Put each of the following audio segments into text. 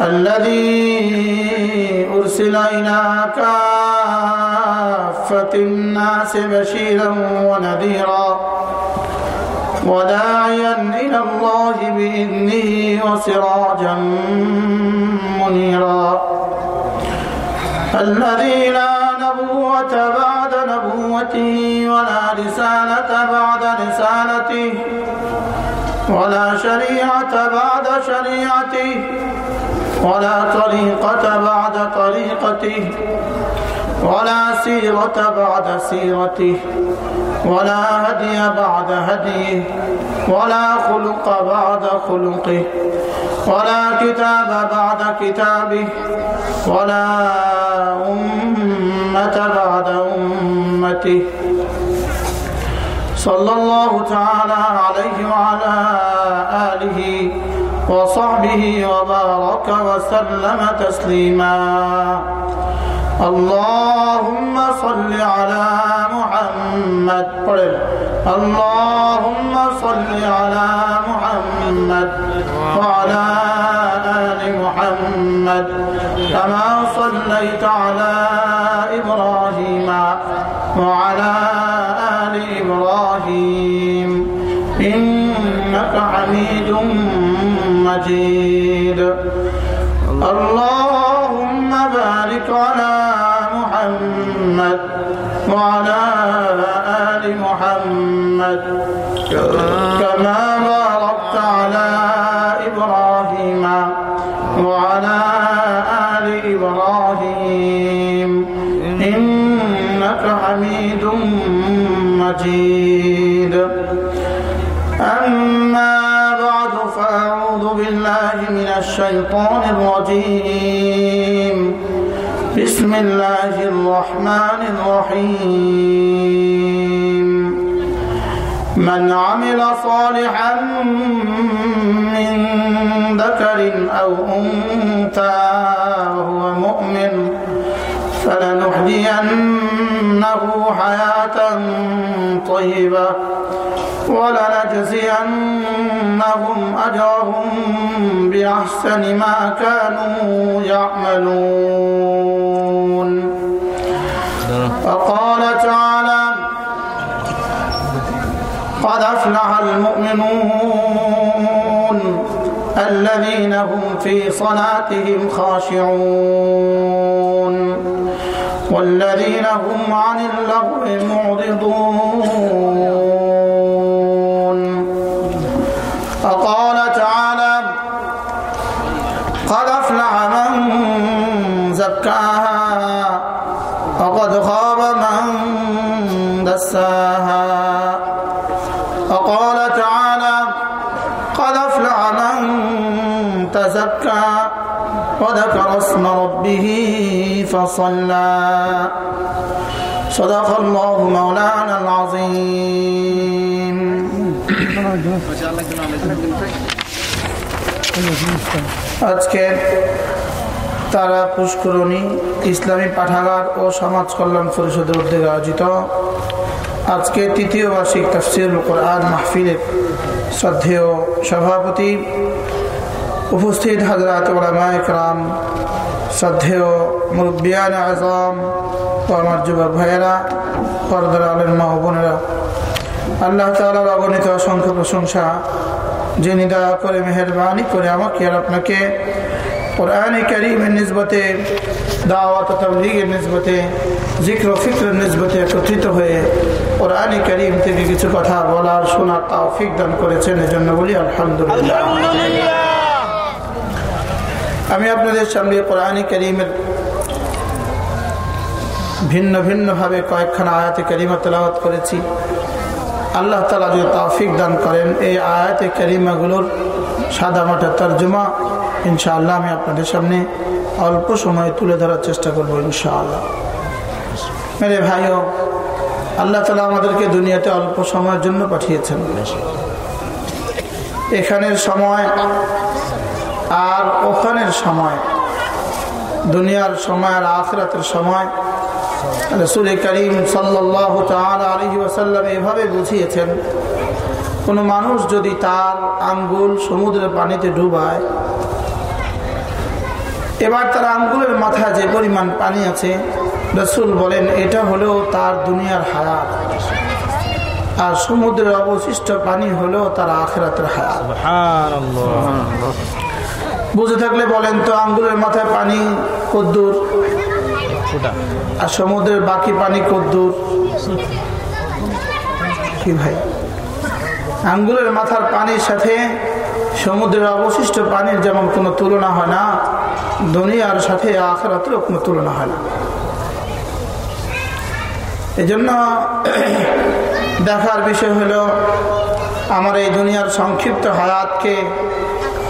الذي أرسل إلى كافة الناس بشيرا ونذيرا وداعيا إلى الله بإذنه وسراجا منيرا. الذي لا نبوة بعد نبوته ولا رسالة بعد رسالته ولا شريعة بعد شريعته ولا طريقة بعد طريقته ولا سيرة بعد سيرته ولا هدي بعد هديه ولا خلق بعد خلقه ولا كتاب بعد كتابه ولا أمة بعد أمته. صلى الله تعالى عليه وعلى آله وصحبه وبارك وسلم تسليما. اللهم صل على محمد. اللهم صل على محمد وعلى آل محمد كما صليت على إبراهيم وعلى آل إبراهيم. مجيد اللهم بارك على محمد وعلى الشيطان الرجيم. بسم الله الرحمن الرحيم. من عمل صالحا من ذكر أو أنثى وهو مؤمن فلنحيينه حياة طيبة. ولنجزينهم أجرهم بأحسن ما كانوا يعملون. وقال تعالى قد أفلح المؤمنون الذين هم في صلاتهم خاشعون والذين هم عن اللغو معرضون. فصلى صدق الله مولانا العظيم আজকে তারা পুষ্করণী ইসলামী পাঠাগার ও সমাজ কল্যাণ পরিষদের উদ্যোগে আয়োজিত আজকে তৃতীয় বার্ষিক তফসির কোরআন মাহফিলের শ্রদ্ধেয় সভাপতি উপস্থিত হাজরাত ওলামা ইকরাম শ্রদ্ধেয় আজম আমার ভাইয়েরা আল্লাহ অসংখ্য প্রশংসা, যিনি করে করে আমাকে আর আপনাকে জিক্র ফিক্রের নিজবতে একত্রিত হয়ে কোরআনে করিম থেকে কিছু কথা বলার, শোনার তাও ফিক দান করেছেন। এজন্য বলি আলহামদুলিল্লাহ। আমি আপনাদের সামনে কোরআনে করিমের ভিন্ন ভিন্নভাবে কয়েকখানা আয়াতে করিমা তেলাওয়াত করেছি। আল্লাহ তালা যদি তাফিক দান করেন, এই আয়াতে করিমাগুলোর সাদা মাঠা তর্জমা ইনশাআল্লাহ আমি আপনাদের সামনে অল্প সময় তুলে ধরার চেষ্টা করব ইনশাআল্লাহ। মেরে ভাইও, আল্লাহ তালা আমাদেরকে দুনিয়াতে অল্প সময়ের জন্য পাঠিয়েছেন। এখানের সময় আর ওখানের সময় দুনিয়ার সময় আর আখরাতের সময় রসুল করিম সাল্লাহ আলহি ওসাল্লাম এভাবে বুঝিয়েছেন কোনো মানুষ যদি তার আঙ্গুল সমুদ্রের পানিতে ডুবায় এবার তার আঙ্গুলের মাথায় যে পরিমাণ পানি আছে রসুল বলেন এটা হলেও তার দুনিয়ার হায়াত। আর সমুদ্রের অবশিষ্ট পানি হলেও তার আখেরাতের হায়াত। বুঝে থাকলে বলেন তো আঙ্গুলের মাথায় পানি কদ্দুর আর সমুদ্রের বাকি পানি কদ্দুর কি ভাই? আঙ্গুলের মাথার পানির সাথে সমুদ্রের অবশিষ্ট পানির যেমন কোনো তুলনা হয় না দুনিয়ার সাথে আখরাতেরও কোনো তুলনা হয় না। এজন্য দেখার বিষয় হলো আমার এই দুনিয়ার সংক্ষিপ্ত হায়াতকে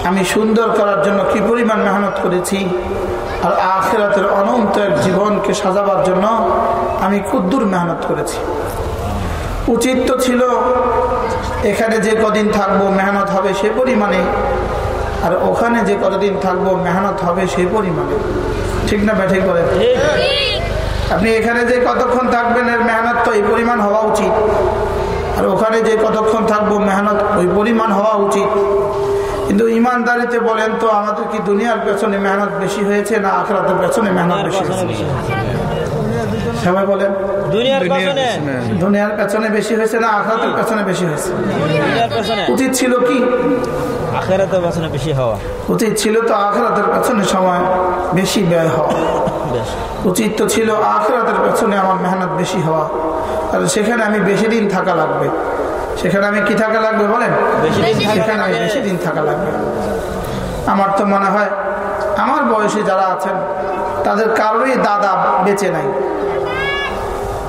আমি সুন্দর করার জন্য কি পরিমাণ মেহনত করেছি? আর আখেরাতের অনন্ত এক জীবনকে সাজাবার জন্য আমি ক্ষুদ্র মেহনত করেছি। উচিত তো ছিল এখানে যে কদিন থাকব মেহনত হবে সে পরিমাণে, আর ওখানে যে কতদিন থাকব মেহনত হবে সেই পরিমাণে। ঠিক না ব্যাঠিক করে আপনি এখানে যে কতক্ষণ থাকবেন এর মেহনত তো এই পরিমাণ হওয়া উচিত। আর ওখানে যে কতক্ষণ থাকব মেহনত ওই পরিমাণ হওয়া উচিত। কিন্তু ইমানদারিতে বলেন তো আমাদের কি দুনিয়ার পেছনে মেহনত বেশি হয়েছে না আখরাতের পেছনে মেহনত বেশি হয়েছে? সবাই বলেন। দুনিয়ার পেছনে। বেশি হয়েছে না আখরাতের পেছনে বেশি হয়েছে? উচিত ছিল কি? আখেরাতের পেছনে বেশি হওয়া। উচিত ছিল তো আখরাতের পেছনে সময় বেশি ব্যয় হওয়া। উচিত তো ছিল আখরাতের পেছনে আমার মেহনত বেশি হওয়া। আর সেখানে আমি বেশি দিন থাকা লাগবে। সেখানে আমি কি থাকা লাগবে বলেন? সেখানে আমি বেশি দিন থাকা লাগবে। আমার তো মনে হয় আমার বয়সে যারা আছেন তাদের কারোরই দাদা বেঁচে নাই।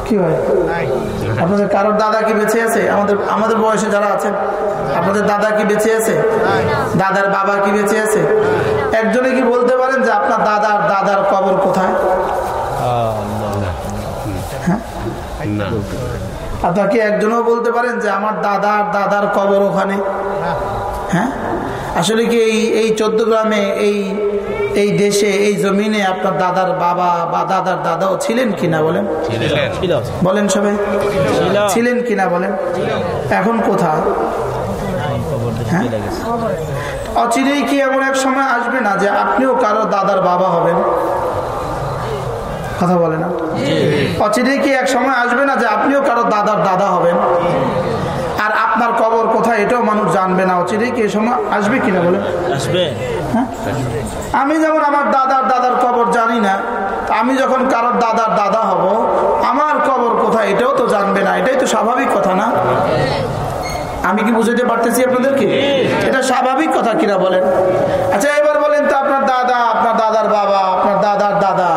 কি হয়? আপনাদের কারোর দাদা কি বেঁচে আছে? আমাদের আমাদের বয়সে যারা আছেন আপনাদের দাদা কি বেঁচে আছে? দাদার বাবা কি বেঁচে আছে? একজনে কি বলতে পারেন যে আপনার দাদার দাদার কবর কোথায়? আপনাকে একজনও বলতে পারেন যে আমার দাদার দাদার কবর ওখানে। হ্যাঁ? আসলে কি এই এই চোদ্দ গ্রামে এই এই দেশে এই জমিনে আপনার দাদার বাবা বা দাদার দাদাও ছিলেন কিনা বলেন? বলেন সবাই। ছিলেন কিনা বলেন? এখন কোথায়? হ্যাঁ? অচিরেই কি এমন এক সময় আসবে না যে আপনিও কারও দাদার বাবা হবেন? কথা বলে না। অচিরেই কি এক সময় আসবে না যে আপনিও কারও দাদার দাদা হবেন? আর আপনার কবর কোথায় এটাও মানুষ জানবে না। অচিরেই কি এই সময় আসবে কিনা বলে? আসবে। হ্যাঁ? আমি যেমন আমার দাদার দাদার কবর জানি না আমি যখন কারোর দাদার দাদা হব আমার কবর কোথায় এটাও তো জানবে না। এটাই তো স্বাভাবিক কথা না? আমি কি বুঝাতে পারতেছি আপনাদেরকে? এটা স্বাভাবিক কথা কিনা বলেন? আচ্ছা এবার বলেন তো আপনার দাদা আপনার দাদার বাবা আপনার দাদার দাদা।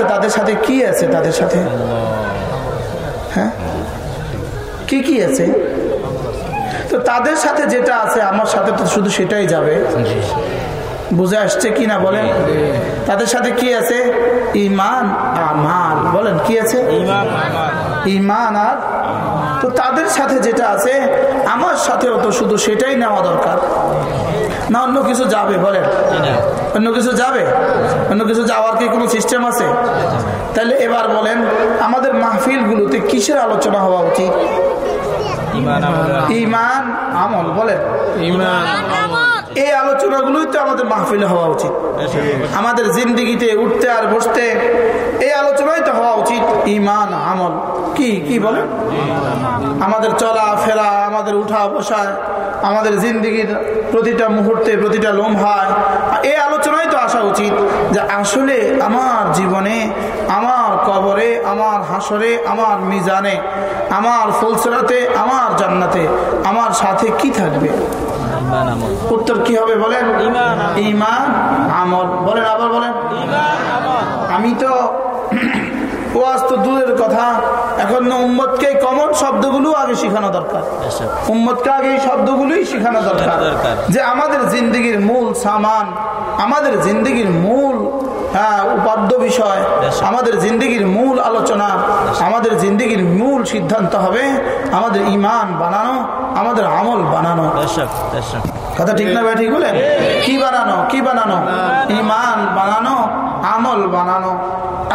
আছে তাদের সাথে কি আছে? তাদের সাথে? হ্যাঁ? কি কি আছে? তো তাদের সাথে যেটা আছে আমার সাথে তো শুধু সেটাই যাবে। বুঝে আসছে কি না বলেন? তাদের সাথে কি আছে? ইমান আমাল। বলেন কি আছে? ইমান আর তো তাদের সাথে যেটা আছে আমার সাথেও তো শুধু সেটাই নেওয়া দরকার। না অন্য কিছু যাবে বলেন। অন্য কিছু যাবে? অন্য কিছু যাওয়ার কি কোনো সিস্টেম আছে? তাহলে এবার বলেন আমাদের মাহফিলগুলোতে কিসের আলোচনা হওয়া উচিত? ইমান আমল। ইমান আমল বলেন। ইমান এই আলোচনাগুলোই তো আমাদের মাহফিলে হওয়া উচিত। আমাদের জিন্দিগিতে উঠতে আর বসতে এই আলোচনাই তো হওয়া উচিত। ইমান আমল, কি কি বলেন? আমাদের চলা, ফেরা, আমাদের উঠা বসায় আমাদের জিন্দিগির প্রতিটা মুহূর্তে, প্রতিটা লম্হায়, এই আলোচনাই তো আসা উচিত যে আসলে আমার জীবনে, আমার কবরে, আমার হাসরে, আমার মিজানে, আমার ফুলসরাতে, আমার জান্নাতে, আমার সাথে কি থাকবে? উত্তর কি হবে বলেন। ইমান আমল। বলেন আবার বলেন। আমি তো ওয়াজ তো দূরের কথা। এখন উম্মতকে কমন শব্দগুলো আগে শেখানো দরকার। এসব উম্মতকে আগে এই শব্দগুলোই শেখানো দরকার। যে আমাদের জিন্দগির মূল সামান আমাদের জিন্দগির মূল হ্যাঁ উপাদ্য বিষয়। আমাদের জিন্দগির মূল আলোচনা আমাদের জিন্দগির মূল সিদ্ধান্ত হবে আমাদের ইমান বানানো আমাদের আমল বানানো। কথা ঠিক না ভাই ঠিক বলে কি বানানো? কি বানানো? ইমান বানানো আমল বানানো।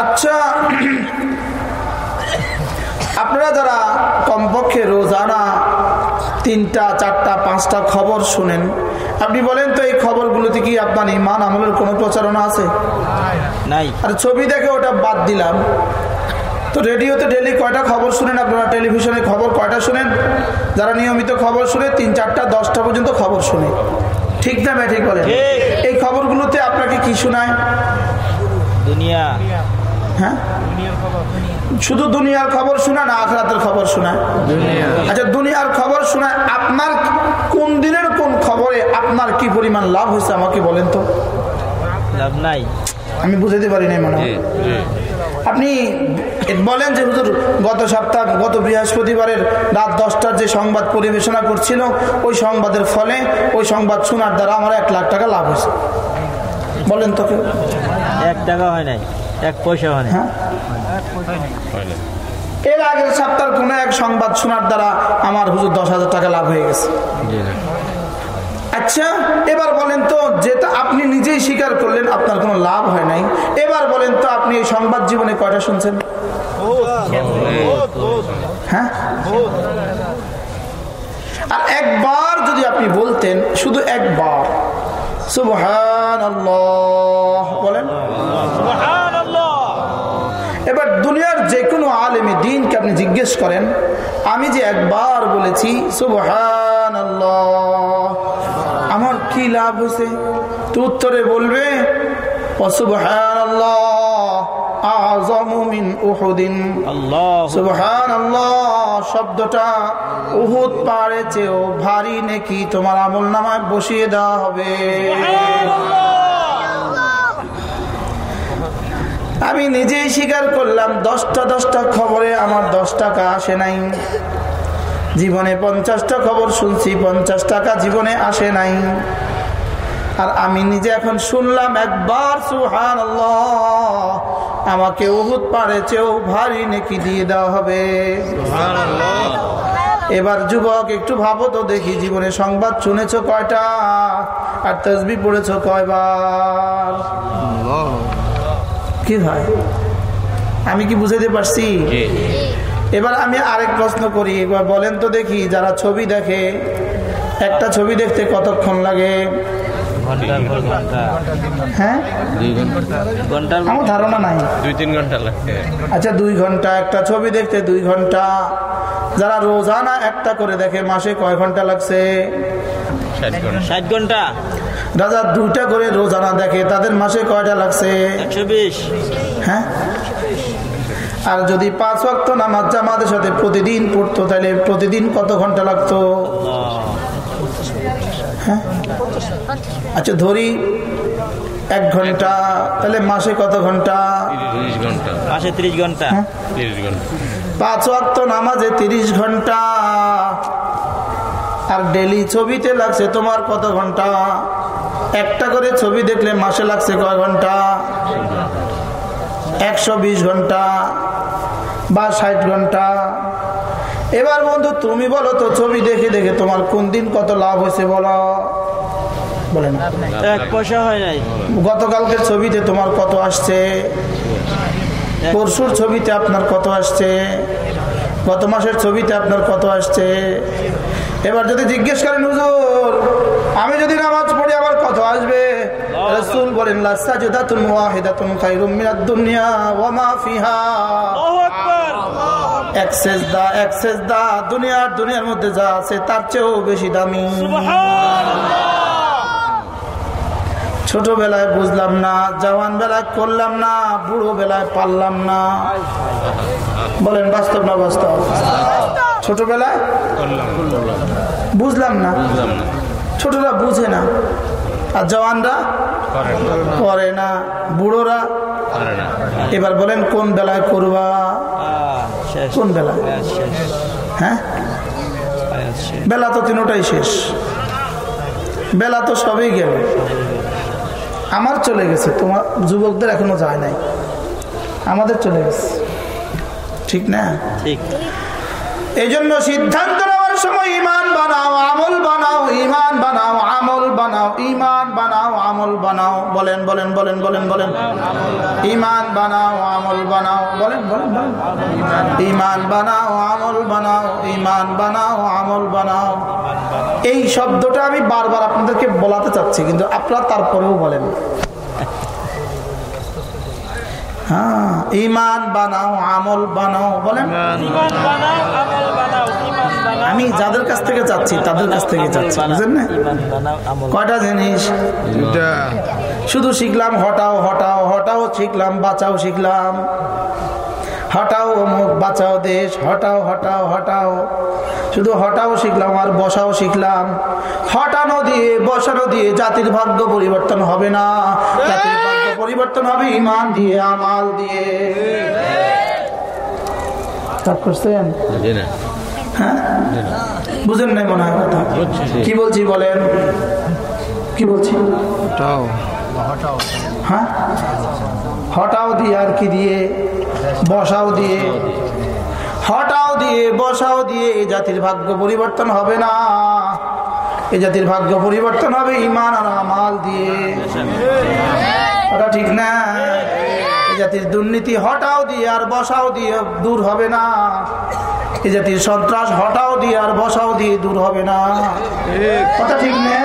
আচ্ছা আপনারা যারা কমপক্ষে রোজানা তিনটা চারটা পাঁচটা খবর শুনেন। আপনি বলেন তো এই খবরগুলোতে কি আপনার ইমান আমলের কোনো প্রচারণা আছে? নাই। আর ছবি দেখে ওটা বাদ দিলাম। তো রেডিওতে ডেলি কয়টা খবর শুনেন? আপনারা টেলিভিশনে খবর কয়টা শুনেন? যারা নিয়মিত খবর শুনে তিন চারটা দশটা পর্যন্ত খবর শুনে। ঠিক না ভাই ঠিক বলে এই খবরগুলোতে আপনাকে কি শোনায়? দুনিয়া। হ্যাঁ? শুধু দুনিয়ার খবর শোনায় না আখরাতের খবর শোনায়? আচ্ছা দুনিয়ার খবর শোনায় আপনার কোন দিনের কোন খবরে আপনার কি পরিমাণ লাভ হয়েছে আমাকে বলেন তো। লাভ নাই। আমি বুঝাতে পারি নাই মনে আপনি বলেন যে হুজুর গত সপ্তাহ গত বৃহস্পতিবারের রাত দশটার যে সংবাদ পরিবেশনা করছিল ওই সংবাদের ফলে ওই সংবাদ শোনার দ্বারা আমার এক লাখ টাকা লাভ হয়েছে। বলেন তো কেউ। এক টাকা হয় নাই। এক পয়সা হয় হ্যাঁ? এর আগের সপ্তাহের কোনো এক সংবাদ শোনার দ্বারা আমার হুজুর দশ হাজার টাকা লাভ হয়ে গেছে। আচ্ছা এবার বলেন তো যেটা আপনি নিজেই স্বীকার করলেন আপনার কোনো লাভ হয় নাই। এবার বলেন তো আপনি এই সংবাদ জীবনে কয়টা শুনছেন? হ্যাঁ? আর একবার যদি আপনি বলতেন শুধু একবার। সুবহান বলেন এবার দুনিয়ার যে কোনো আলেমে দিনকে আপনি জিজ্ঞেস করেন আমি যে একবার বলেছি সুবহান আমার কি লাভ হয়েছে? তো উত্তরে বলবে অসুবহান শব্দটা উহুদ পাড়ে চেয়েও ভারী নাকি? তোমার আমল নামায় বসিয়ে দেওয়া হবে। আমি নিজেই স্বীকার করলাম দশটা দশটা খবরে আমার দশ টাকা আসে নাই। জীবনে পঞ্চাশটা খবর শুনছি পঞ্চাশ টাকা জীবনে আসে নাই। আর আমি নিজে এখন শুনলাম একবার সুহান আমাকে উহুদ পাড়ে চেয়েও ভারী নেকি দিয়ে দেওয়া হবে। এবার যুবক একটু ভাবো তো দেখি জীবনে সংবাদ শুনেছ কয়টা? আর তসবি পড়েছ কয়বার? কি হয়। আমি কি বুঝাতে পারছি? এবার আমি আরেক প্রশ্ন করি এবার বলেন তো দেখি যারা ছবি দেখে একটা ছবি দেখতে কতক্ষণ লাগে? হ্যাঁ? আমার ধারণা নাই। দুই তিন ঘণ্টা লাগে। আচ্ছা দুই ঘণ্টা একটা ছবি দেখতে দুই ঘণ্টা। যারা রোজানা একটা করে দেখে মাসে কয় ঘণ্টা লাগছে? ষাট ঘণ্টা? রাজা দুইটা করে রোজানা দেখে তাদের মাসে কয়টা লাগছে? হ্যাঁ? আর যদি পাঁচ ওয়াক্ত নামাজ জামাতের সাথে প্রতিদিন পড়তো তাহলে প্রতিদিন কত ঘণ্টা লাগতো? হ্যাঁ? আচ্ছা ধরি এক ঘণ্টা তাহলে মাসে কত ঘণ্টা? তিরিশ ঘণ্টা। মাসে হ্যাঁ? তিরিশ ঘণ্টা। পাঁচ ওয়াক্ত নামাজে তিরিশ ঘণ্টা। আর ডেলি ছবিতে লাগছে তোমার কত ঘণ্টা? একটা করে ছবি দেখলে মাসে লাগছে কয় ঘণ্টা? একশো বিশ ঘণ্টা বা ষাট ঘণ্টা। এবার বন্ধু তুমি বলো তো ছবি দেখে দেখে তোমার কোন দিন কত লাভ হয়েছে বলো? বলেন এক পয়সা হয় নাই। গতকালকের ছবিতে তোমার কত আসছে? পরশুর ছবিতে আপনার কত আসছে? গত মাসের ছবিতে আপনার কত আসছে? এবার যদি জিজ্ঞেস করেন হুজুর আমি যদি নামাজ আসবে? রসুল বলেন লাসাজদাতুন ওয়াহিদাতুন খায়রুম মিনাদ দুনিয়া ওয়া মা ফিহা। আল্লাহু আকবার। এক সেজদা এক সেজদা দুনিয়ার দুনিয়ার মধ্যে যা আছে তার চেয়েও বেশি দামি। ছোটবেলায় বুঝলাম না জওয়ান বেলায় করলাম না বুড়ো বেলায় পারলাম না। বলেন বাস্তব না বাস্তব? ছোটবেলায়? বুঝলাম না। বুঝলাম না। ছোটরা বুঝে না। আর জওয়ানরা? করে না। বুড়োরা? এবার বলেন কোন বেলায় করবা? কোন বেলায়? হ্যাঁ? বেলা তো তিনোটাই শেষ। বেলা তো সবই গেল। আমার চলে গেছে। তোমার যুবকদের এখনও যায় নাই। আমাদের চলে গেছে। ঠিক না? ঠিক। এই জন্য সিদ্ধান্ত সময় ইমান বানাও, আমল বানাও ইমান বানাও, আমল বানাও ইমান বানাও, আমল বানাও। বলেন বলেন বলেন বলেন বলেন। ইমান বানাও, আমল বানাও। বলেন বলেন ইমান বানাও, আমল বানাও ইমান বানাও, আমল বানাও। এই শব্দটা আমি বারবার আপনাদেরকে বলাতে চাচ্ছি, কিন্তু আপনারা তারপরেও বলেন। হ্যাঁ ইমান বানাও আমল বানাও বলেন। আমি যাদের কাছ থেকে চাচ্ছি তাদের কাছ থেকে চাচ্ছি বুঝলেন না? কয়টা জিনিস? শুধু শিখলাম হটাও হটাও হটাও শিখলাম বাঁচাও শিখলাম। হটাও অমুক বাঁচাও দেশ হটাও হটাও হটাও। শুধু হটাও শিখলাম আর বসাও শিখলাম। হটানো দিয়ে বসানো দিয়ে জাতির ভাগ্য পরিবর্তন হবে না। জাতির পরিবর্তন হবে ইমান দিয়ে আমাল দিয়ে। করছেন? হ্যাঁ? বুঝেন নাই মনে হয় কথা। কি বলছি বলেন? কি বলছি? হ্যাঁ? হটাও দিয়ে আর কি দিয়ে? বসাও দিয়ে। হটাও দিয়ে বসাও দিয়ে এই জাতির ভাগ্য পরিবর্তন হবে না। এ জাতির ভাগ্য পরিবর্তন হবে ইমান আর আমাল দিয়ে। ওটা ঠিক না? এই জাতির দুর্নীতি হটাও দিয়ে আর বসাও দিয়ে দূর হবে না। এই জাতির সন্ত্রাস হটাও দিয়ে আর বসাও দিয়ে দূর হবে না। কথা ঠিক না?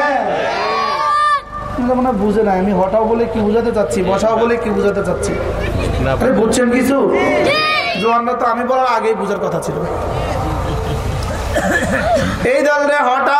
মনে বুঝে নাই আমি হটাও বলে কি বুঝাতে চাচ্ছি বসাও বলে কি বুঝাতে চাচ্ছি? বুঝছেন কিছু? জোয়ানরা তো আমি বলার আগেই বুঝার কথা ছিল। এই দল রে হটাও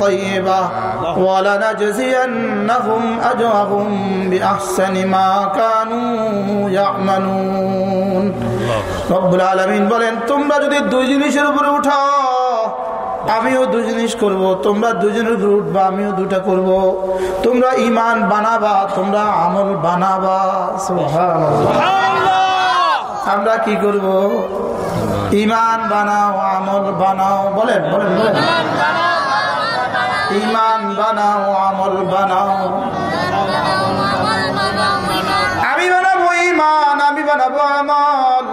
طيبة ولنجزينهم أجرهم بأحسن ما كانوا يعملون رب العالمين বলেন তোমরা যদি দুই জিনিসের উপরে উঠাও আমিও দু জিনিস করব তোমরা দুজনের উপরে উঠবা আমিও দুটা করব তোমরা ইমান বানাবা তোমরা আমল বানাবা সুবহানাল্লাহ আমরা কি করব ইমান বানাও আমল বানাও বলেন বলেন বলেন ইমান বানাও, আমল বানাও। আমি বানাবো ইমান, আমি বানাবো আমল।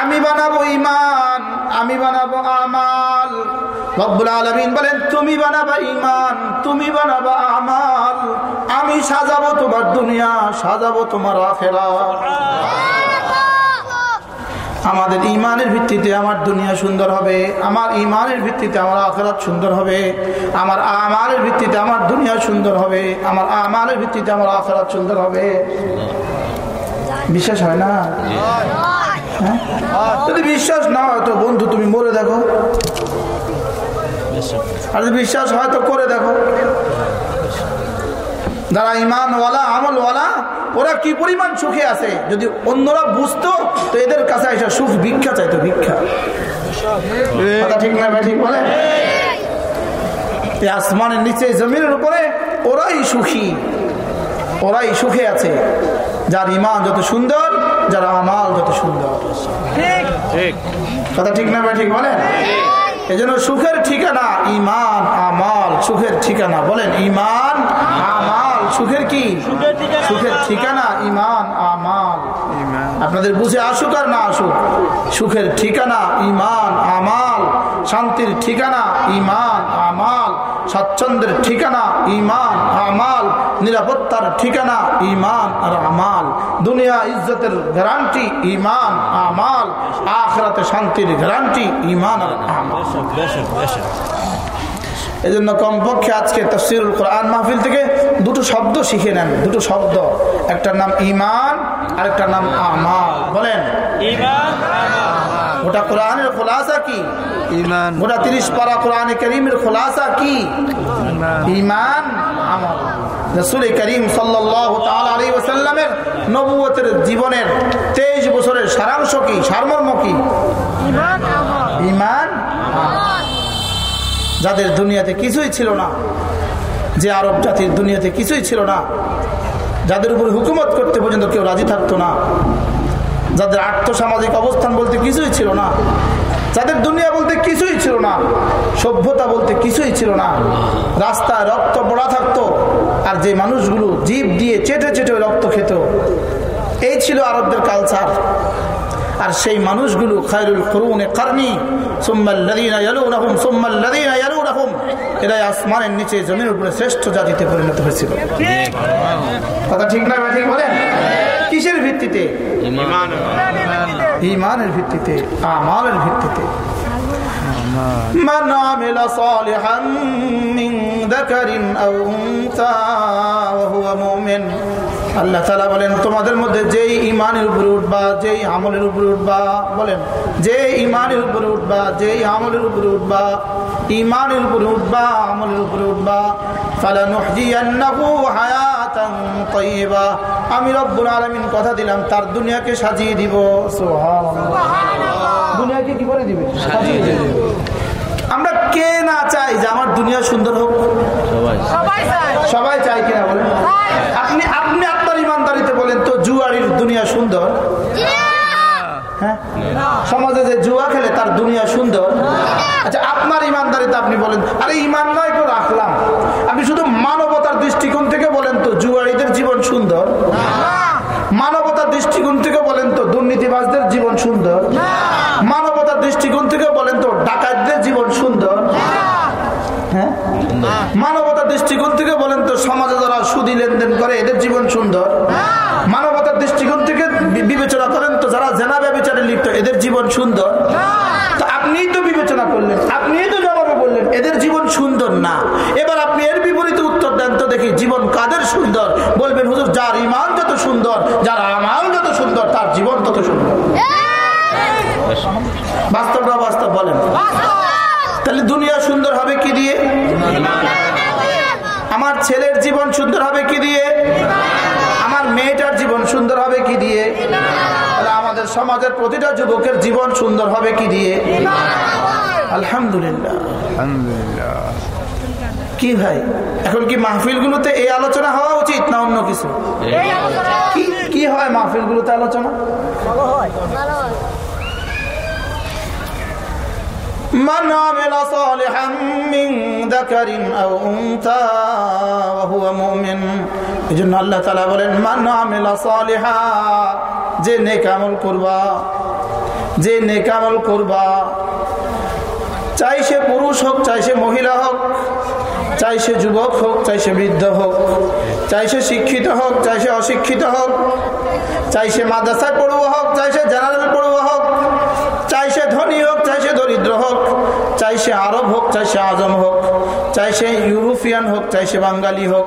আমি বানাবো ইমান, আমি বানাবো আমাল। রব্বুল আলমিন বলেন, তুমি বানাবা ইমান, তুমি বানাবা আমাল। আমি সাজাবো তোমার দুনিয়া, সাজাবো তোমার আখেরা আমাদের ইমানের ভিত্তিতে আমার দুনিয়া সুন্দর হবে, আমার ইমানের ভিত্তিতে আমার আখরাত সুন্দর হবে, আমার আমালের ভিত্তিতে আমার দুনিয়া সুন্দর হবে, আমার আমালের ভিত্তিতে আমার আখরাত সুন্দর হবে। বিশ্বাস হয় না? হ্যাঁ? যদি বিশ্বাস না হয় তো বন্ধু, তুমি মরে দেখো। আর যদি বিশ্বাস হয় তো করে দেখো। যারা ইমানওয়ালা আমলওয়ালা ওরা কি পরিমাণ সুখে আছে? যদি অন্যরা বুঝতো তো এদের কাছে এসে সুখ ভিক্ষা চাইতো ভিক্ষা। কথা ঠিক না ঠিক বলে? আসমানের নিচে জমিনের উপরে ওরাই সুখী। ওরাই সুখে আছে। যার ইমান যত সুন্দর যার আমাল যত সুন্দর। ঠিক। কথা ঠিক না ভাই ঠিক বলেন এই জন্য সুখের ঠিকানা ইমান আমাল সুখের ঠিকানা। বলেন ইমান আমাল। সুখের কি? সুখের ঠিকানা ইমান আমাল। আপনাদের বুঝে আসুক আর না আসুক। সুখের ঠিকানা ইমান আমাল। শান্তির ঠিকানা ইমান আমাল। স্বাচ্ছন্দ্যের ঠিকানা ইমান আমাল। নিরাপত্তার ঠিকানা ইমান আর আমাল। দুনিয়া ইজ্জতের গ্যারান্টি ইমান আমাল। আখরাতে শান্তির গ্যারান্টি ইমান আর আমাল। বেশক বেশক বেশক এই জন্য কমপক্ষে আজকে তফসিরুল কোরআন মাহফিল থেকে দুটো শব্দ শিখে নেন দুটো শব্দ। একটার নাম ইমান আর একটার নাম আমাল। বলেন। ইমান আমল। গোটা কোরআনের খোলাসা কি? ইমান গোটা তিরিশ পারা কোরআনে করিমের খোলাসা কি? ইমান আমল। রসুল করিম সাল্লামের নবুয়তের জীবনের তেইশ বছরের সারাংশ কি সারমর্ম কি? ইমান আমল। যাদের দুনিয়াতে কিছুই ছিল না, যে আরব জাতির দুনিয়াতে কিছুই ছিল না, যাদের উপর হুকুমত করতে পর্যন্ত কেউ রাজি থাকতো না, যাদের আর্থসামাজিক অবস্থান বলতে কিছুই ছিল না, যাদের দুনিয়া বলতে কিছুই ছিল না, সভ্যতা বলতে কিছুই ছিল না, রাস্তায় রক্ত পড়া থাকতো, আর যে মানুষগুলো জীব দিয়ে চেটে চেটে রক্ত খেত, এই ছিল আরবদের কালচার আর সেই মানুষগুলো খায়রুল করুনে কারনি সোম্মাল্লাদিনা ইয়ালুনাহুম সোম্মাল্লাদিনা ইয়ালুনাহুম এরাই আসমানের নিচে জমির উপরে শ্রেষ্ঠ জাতিতে পরিণত হয়েছিল কথা ঠিক না ঠিক বলেন কিসের ভিত্তিতে ইমান ইমানের ভিত্তিতে আমালের ভিত্তিতে من عمل صالحا من ذكر أو أنثى وهو مؤمن আল্লাহ তালা বলেন তোমাদের মধ্যে যেই ইমানের উপরে উঠবা যেই আমলের উপরে উঠবা বলেন যে ইমানের উপরে উঠবা যেই আমলের উপরে উঠবা ইমানের উপরে উঠবা আমলের উপরে উঠবা আমি রব্বুল আলামিন কথা দিলাম তার দুনিয়াকে সাজিয়ে দিব। সুবহানাল্লাহ। দুনিয়াকে কি করে দিবে? সাজিয়ে দিবে। আমরা কে না চাই যে আমার দুনিয়া সুন্দর হোক? সবাই সবাই চাই কিনা বলেন? আপনি বলেন তো জুয়ারির দুনিয়া সুন্দর। হ্যাঁ? সমাজে যে জুয়া খেলে তার দুনিয়া সুন্দর। আচ্ছা আপনার ইমানদারিতে আপনি বলেন, আরে ইমান নয় তো রাখলাম আপনি শুধু মানবতার দৃষ্টিকোণ থেকে বলেন তো জুয়ারিদের জীবন সুন্দর? মানবতার দৃষ্টিকোণ থেকে বলেন তো দুর্নীতিবাজদের জীবন সুন্দর? মানবতার দৃষ্টিকোণ থেকে বলেন তো ডাকাতদের জীবন সুন্দর? হ্যাঁ? মানবতার দৃষ্টিকোণ থেকে বলেন তো সমাজে যারা সুদি লেনদেন করে, এদের জীবন সুন্দর মানবতার দৃষ্টিকোণ থেকে বি- বিবেচনা করেন তো যারা জেনা ব্যবচারে লিপ্ত এদের জীবন সুন্দর? তো আপনিই তো বিবেচনা করলেন, আপনিই তো জবাবে বললেন, এদের জীবন সুন্দর না। এবার আপনি এর বিপরীতে উত্তর দেন, তো দেখি জীবন কাদের সুন্দর? বলবেন, হুজুর, যার ইমান যত সুন্দর, যার আমাল যত সুন্দর, তার জীবন তত সুন্দর। বাস্তবটা বাস্তব বলেন। তাহলে দুনিয়া সুন্দর হবে কি দিয়ে? আমার ছেলের জীবন সুন্দর হবে কি দিয়ে? আমার মেয়েটার জীবন সুন্দর হবে কি দিয়ে? আমাদের সমাজের প্রতিটা যুবকের জীবন সুন্দর হবে কি দিয়ে আলহামদুলিল্লাহ আলহামদুলিল্লাহ কি ভাই এখন কি মাহফিল গুলোতে এই আলোচনা হওয়া উচিত না অন্য কিছু কি কি হয় মাহফিল গুলোতে আলোচনা من عمل صالحا من ذكر أو أنثى وهو مؤمن এই জন্য আল্লাহ তালা বলেন মান আমেলা সালেহা যে নেক আমল করবা যে নেক আমল করবা চাই সে পুরুষ হোক চাই সে মহিলা হোক চাই সে যুবক হোক চাই সে বৃদ্ধ হোক চাই সে শিক্ষিত হোক চাই সে অশিক্ষিত হোক চাই সে মাদ্রাসায় পড়ুয়া হোক চাই সে জেনারেল পড়ুয়া হোক চাই সে ধনী হোক চাই সে দরিদ্র হোক চাই সে আরব হোক চাই সে আজম হোক চাই সে ইউরোপিয়ান হোক চাই সে বাঙালি হোক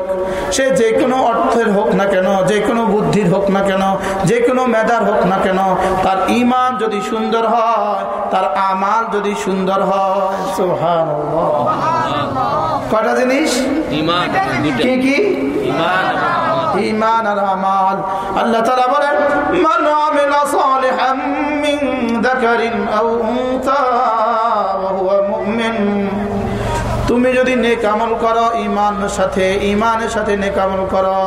সে যে কোনো অর্থের হোক না কেন যে কোনো বুদ্ধির হোক না কেন যে কোনো মেধার হোক না কেন তার ইমান যদি সুন্দর হয় তার আমাল যদি সুন্দর হয় সুবহানাল্লাহ। কটা জিনিস? কি কি? ইমান আর আমাল। আল্লাহ তাআলা বলেন মান আমিলা সালিহাম তুমি যদি নেক আমল করো ইমানের সাথে ইমানের সাথে নেক আমল করো।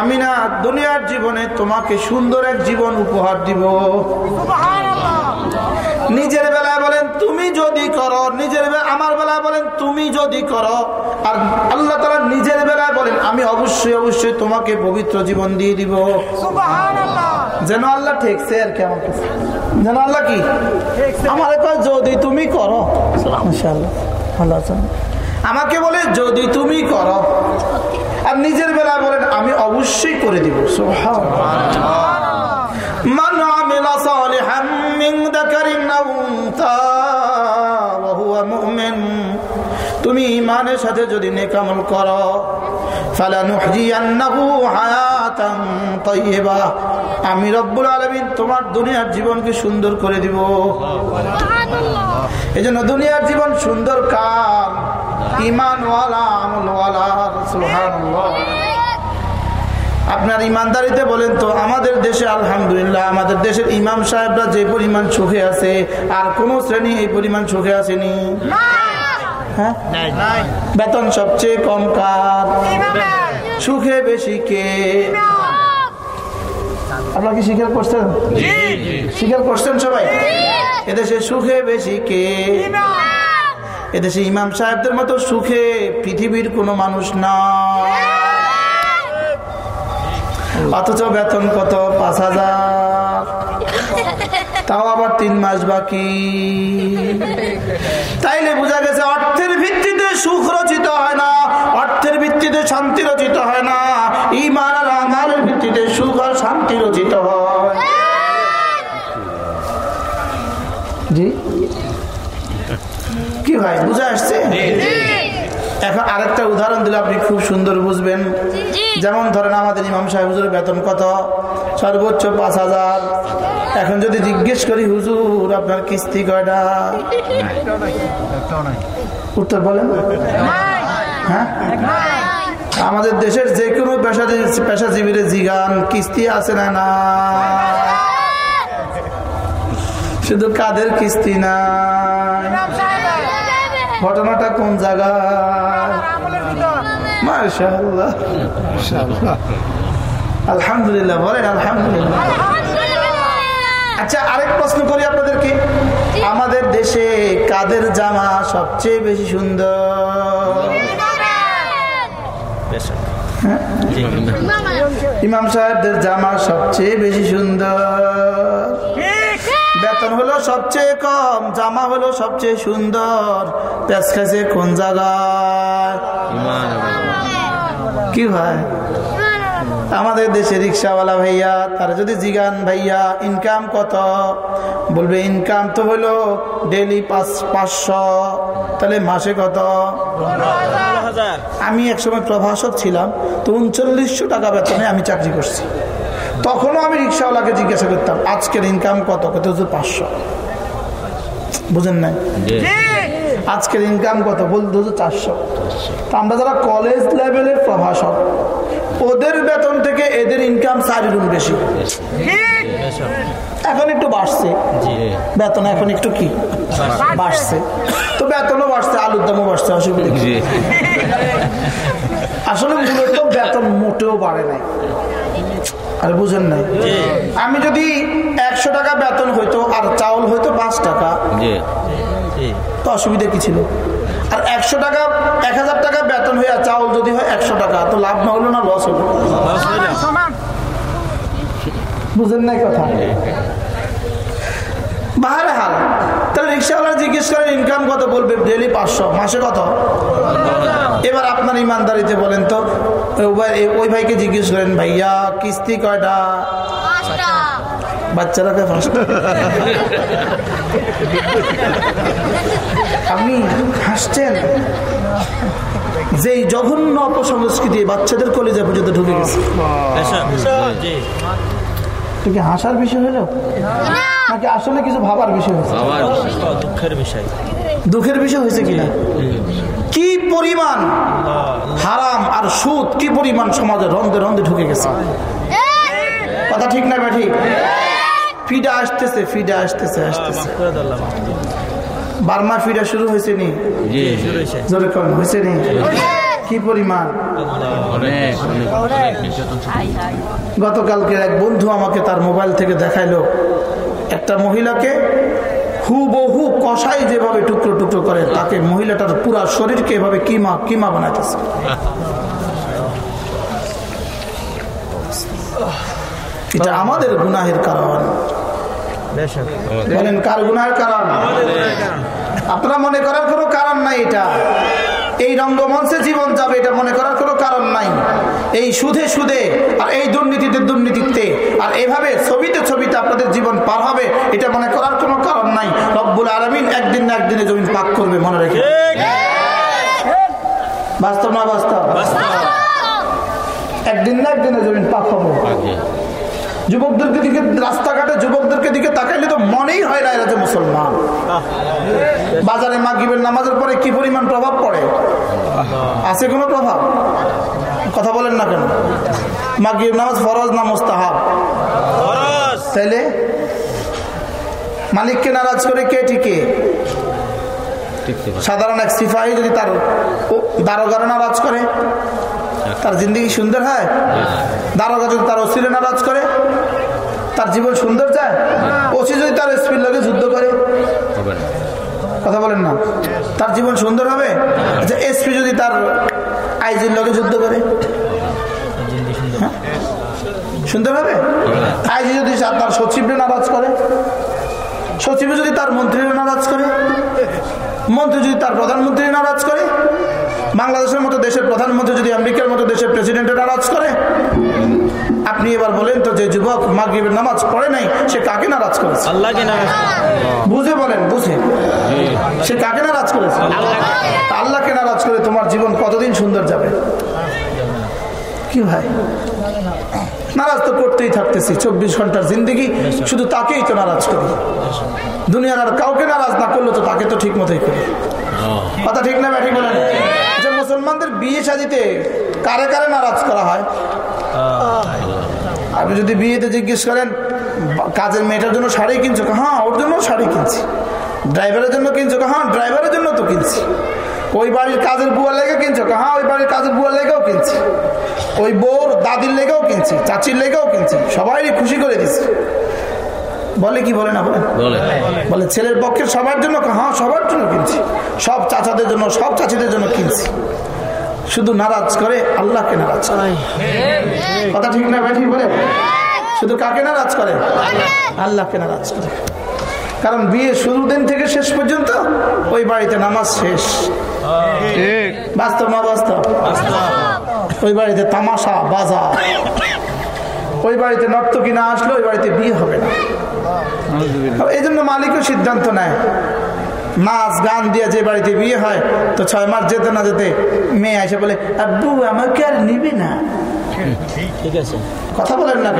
আমি না দুনিয়ার জীবনে তোমাকে সুন্দর এক জীবন উপহার দিব। নিজের বেলায় বলেন তুমি যদি করো। নিজের আমার বেলায় বলেন তুমি যদি করো। আর আল্লাহ তালা নিজের বেলায় বলেন আমি অবশ্যই অবশ্যই তোমাকে পবিত্র জীবন দিয়ে দিব। যেন আল্লাহ ঠেকছে আর কি আমার কাছে যেন আল্লাহ কি আমার কয় যদি তুমি করো মাশাআল্লাহ, ভালো আছেন আমাকে বলে যদি তুমি করো আর নিজের বেলায় বলেন আমি অবশ্যই করে দিব সুবহানাল্লাহ। من عمل صالحا من ذكر أو أنثى وهو مؤمن তুমি ইমানের সাথে যদি নেকামল করো ফালানুহজিয়ান্নাহু হায়াতান তাইয়্যিবা আমি রব্বুল আলামিন তোমার দুনিয়ার জীবনকে সুন্দর করে দিব। এই জন্য দুনিয়ার জীবন সুন্দর কাল ইমানওয়ালা আমলওয়ালা আপনার ইমানদারিতে বলেন তো আমাদের দেশে আলহামদুলিল্লাহ আমাদের দেশের ইমাম সাহেবরা যে পরিমাণ সুখে আছে আর কোন শ্রেণি এই পরিমাণ সুখে আসেনি। হ্যাঁ? বেতন সবচেয়ে কম কার? সুখে বেশি কে? আপনারা কি স্বীকার করছেন স্বীকার করছেন সবাই? এদেশে সুখে বেশি কে? এদেশে ইমাম সাহেবদের মতো সুখে পৃথিবীর কোনো মানুষ না অথচ বেতন কত? পাঁচ হাজার। তাও আবার তিন মাস বাকি। তাইলে বোঝা গেছে ভিত্তিতে সুখ রচিত হয় না অর্থের ভিত্তিতে শান্তি রচিত হয় না ইমান আর আমারের ভিত্তিতে সুখ আর শান্তি রচিত হয়। জি? কি ভাই বুঝে আসছে? এখন আরেকটা উদাহরণ দিলে আপনি খুব সুন্দর বুঝবেন। যেমন ধরেন আমাদের ইমাম সাহেব হুজুরের বেতন কত? সর্বোচ্চ পাঁচ হাজার। এখন যদি জিজ্ঞেস করি হুজুর আপনার কিস্তি কয়টা? উত্তর বলেন। হ্যাঁ? আমাদের দেশের যে কোনো পেশাজীবী, পেশাজীবীর জিগান, কিস্তি আছে না না? শুধু কাদের কিস্তি না? ঘটনাটা কোন জায়গা। আলহামদুলিল্লাহ, বলেন আলহামদুলিল্লাহ। আচ্ছা আরেক প্রশ্ন করি আপনাদেরকে। আমাদের দেশে কাদের জামা সবচেয়ে বেশি সুন্দর? জি ইমাম সাহেবদের জামা সবচেয়ে বেশি সুন্দর। বেতন হলো সবচেয়ে কম জামা হলো সবচেয়ে সুন্দর। পেঁচ খাইছে কোন জায়গায়? কি ভাই আমাদের দেশে রিক্সাওয়ালা ভাইয়া তার যদি জিগান ভাইয়া ইনকাম কত? বলবে ইনকাম তো হলো ডেলি পাঁচ পাঁচশো। তাহলে মাসে কত? হাজার। আমি একসময় প্রভাষক ছিলাম তো উনচল্লিশশো টাকা বেতনে আমি চাকরি করছি। তখনও আমি রিক্সাওয়ালাকে জিজ্ঞাসা করতাম আজকের ইনকাম কত? কত হচ্ছে পাঁচশো? বুঝেন নাই? আজকের ইনকাম কত? বলতে হচ্ছে চারশো। তা আমরা যারা কলেজ লেভেলের প্রভাষক ওদের বেতন থেকে এদের ইনকাম চারি গুণ বেশি। এখন একটু বাড়ছে। বেতন এখন একটু কি? বাড়ছে। তো বেতনও বাড়ছে আলুর দামও বাড়ছে অসুবিধা আসলে মূলত বেতন মোটেও বাড়ে নাই। আর বুঝেন নাই? আমি যদি একশো টাকা বেতন হইতো আর চাউল হইতো পাঁচ টাকা তো অসুবিধা কি ছিল? আর একশো টাকা, এক হাজার টাকা বেতন হয়ে চাউল যদি হয় একশো টাকা, তো লাভ না হলো না লস হলো বুঝেন নাই কথা? বাহারে হাল। তাহলে রিক্সাওয়ালা জিজ্ঞেস করেন ইনকাম কত বলবে? ডেলি পাঁচশো। মাসে কত? এবার আপনার ইমানদারিতে বলেন তো ওই ভাইকে জিজ্ঞেস করেন, ভাইয়া, কিস্তি কয়টা? বাচ্চারা আপনি হাসছেন? যে জঘন্য অপসংস্কৃতি বাচ্চাদের কলেজে পর্যন্ত ঢুকে গেছে। জি। কি হাসার বিষয় হলো? নাকি আসলে কিছু ভাবার বিষয় হয়েছে? দুঃখের বিষয়। দুঃখের বিষয় হয়েছে কিনা? কি পরিমাণ হারাম আর সুদ কি পরিমাণ সমাজে রন্ধে রন্ধে ঢুকে গেছে? কথা ঠিক না বা ঠিক? ফিডা আসতেছে ফিডা আসতেছে আসতেছে। বার্মা ফিডা শুরু হয়েছে নি? জোরে কম হয়েছে নি? কি পরিমাণ? অনেক অনেক গতকালকে এক বন্ধু আমাকে তার মোবাইল থেকে দেখাইলো। একটা মহিলাকে হুবহু কষাই যেভাবে টুকরো টুকরো করে তাকে মহিলাটার পুরা শরীরকে এভাবে কিমা কিমা বানাইতেছে। এটা আমাদের গুনাহের কারণ। বলেন কার গুনাহের কারণ? আপনারা মনে করার কোনো কারণ নাই এটা। এই রঙ্গমঞ্চে জীবন যাবে এটা মনে করার কোনো কারণ নাই। এই সুদে সুদে আর এই দুর্নীতিতে দুর্নীতিতে আর এভাবে ছবিতে ছবিতে আপনাদের জীবন পার হবে এটা মনে করার কোনো কারণ নাই। রব্বুল আলমিন একদিন না একদিনে জমিন পাক করবে মনে রেখে। বাস্তব না বাস্তব? একদিন না একদিনে জমিন পাক হবে। যুবকদেরকে দিকে রাস্তাঘাটে যুবকদেরকে দিকে তাকাইলে তো মনেই হয় না এরা যে মুসলমান। বাজারে মাগিবের নামাজের পরে কি পরিমাণ প্রভাব পড়ে? আছে কোনো প্রভাব? কথা বলেন না কেন? মাগিব নামাজ ফরজ না মোস্তাহাব? তাইলে? মালিককে নারাজ করে কে টিকে? সাধারণ এক সিপাহী যদি তার দারোগার নারাজ করে তার জিন্দগি সুন্দর হয়? দারোগা যদি তার অসিরে নারাজ করে তার জীবন সুন্দর যায়? ওসি যদি তার এসপির লগে যুদ্ধ করে? কথা বলেন না। তার জীবন সুন্দর হবে? আচ্ছা এসপি যদি তার আইজির লগে যুদ্ধ করে? সুন্দর হ্যাঁ? সুন্দর হবে? আইজি যদি তার সচিবরে নারাজ করে? সচিব যদি তার মন্ত্রীরা নারাজ করে? মন্ত্রী যদি তার প্রধানমন্ত্রী নারাজ করে? বাংলাদেশের মতো দেশের প্রধানমন্ত্রী যদি আমেরিকার মতো দেশের প্রেসিডেন্টের নারাজ করে আপনি এবার বলেন তো যে যুবক মাগরিবের নামাজ পড়ে নাই সে কাকে নারাজ করেছে? বুঝে বলেন বুঝে। সে কাকে নারাজ করেছে? আল্লাহকে নারাজ করে তোমার জীবন কতদিন সুন্দর যাবে? কি ভাই? নারাজ তো করতেই থাকতেছি চব্বিশ ঘণ্টার জিন্দগি শুধু তাকেই তো নারাজ করি। দুনিয়ার আর কাউকে নারাজ না করলে তো তাকে তো ঠিক মতোই করি। কথা ঠিক না ব্যাঠিক বলেন? বিয়ে সাজিতে কারে কারে নারাজ করা হয়? আপনি যদি বিয়েতে জিজ্ঞেস করেন কাজের মেয়েটার জন্য শাড়ি কিনছো? হ্যাঁ ওর জন্য শাড়ি কিনছি। ড্রাইভারের জন্য কিনছো? হ্যাঁ ড্রাইভারের জন্য তো কিনছি। ওই বাড়ির কাজের বুয়ার লেগে কিনছো? হ্যাঁ ওই বাড়ির কাজের বুয়ার লেগেও কিনছি। ওই বউর দাদির লেগেও কিনছি চাচির লেগেও কিনছি। সবাই খুশি করে দিছি। বলে কি বলে না বলে? বলে। বলে ছেলের পক্ষে সবার জন্য হ্যাঁ সবার জন্য কিনছি। সব চাচাদের জন্য সব চাচিদের জন্য কিনছি। শুধু নারাজ করে আল্লাহকে নারাজ করে। কথা ঠিক না ভাই ঠিক বলে? শুধু কাকে নারাজ করে? আল্লাহকে নারাজ করে। কারণ বিয়ে শুরু দিন থেকে শেষ পর্যন্ত ওই বাড়িতে নামাজ শেষ। বাস্তব না বাস্তব? ওই বাড়িতে তামাশা বাজা ওই বাড়িতে নর্তকী না আসলে ওই বাড়িতে বিয়ে হবে না। এই জন্য মালিকও সিদ্ধান্ত নেয়। নাচ গান দিয়ে যে বাড়িতে বিয়ে হয় তো ছয় মাস যেতে না যেতে মেয়ে এসে বলে আব্বু আমাকে আর নিবি না। ঠিক আছে। কথা বলেন না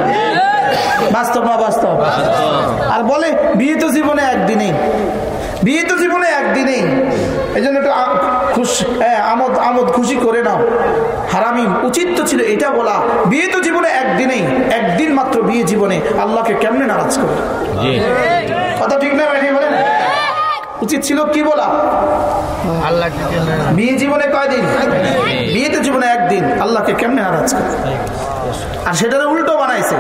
বাস্তব না বাস্তব? আর বলে বিয়ে তো জীবনে একদিনেই। বিয়ে তো জীবনে একদিনেই। এই জন্য একটু খুশ আমোদ আমোদ খুশি করে নাও। হারামি উচিত তো ছিল এটা বলা। বিয়ে তো জীবনে একদিনেই একদিন মাত্র বিয়ে জীবনে আল্লাহকে কেমনে নারাজ করে কথা ঠিক না উচিত ছিল কি বলা? বিয়ে জীবনে কয়দিন? বিয়েতে জীবনে একদিন। আল্লাহকে কেমনে করে আর সেটার উল্টো বানাইছে।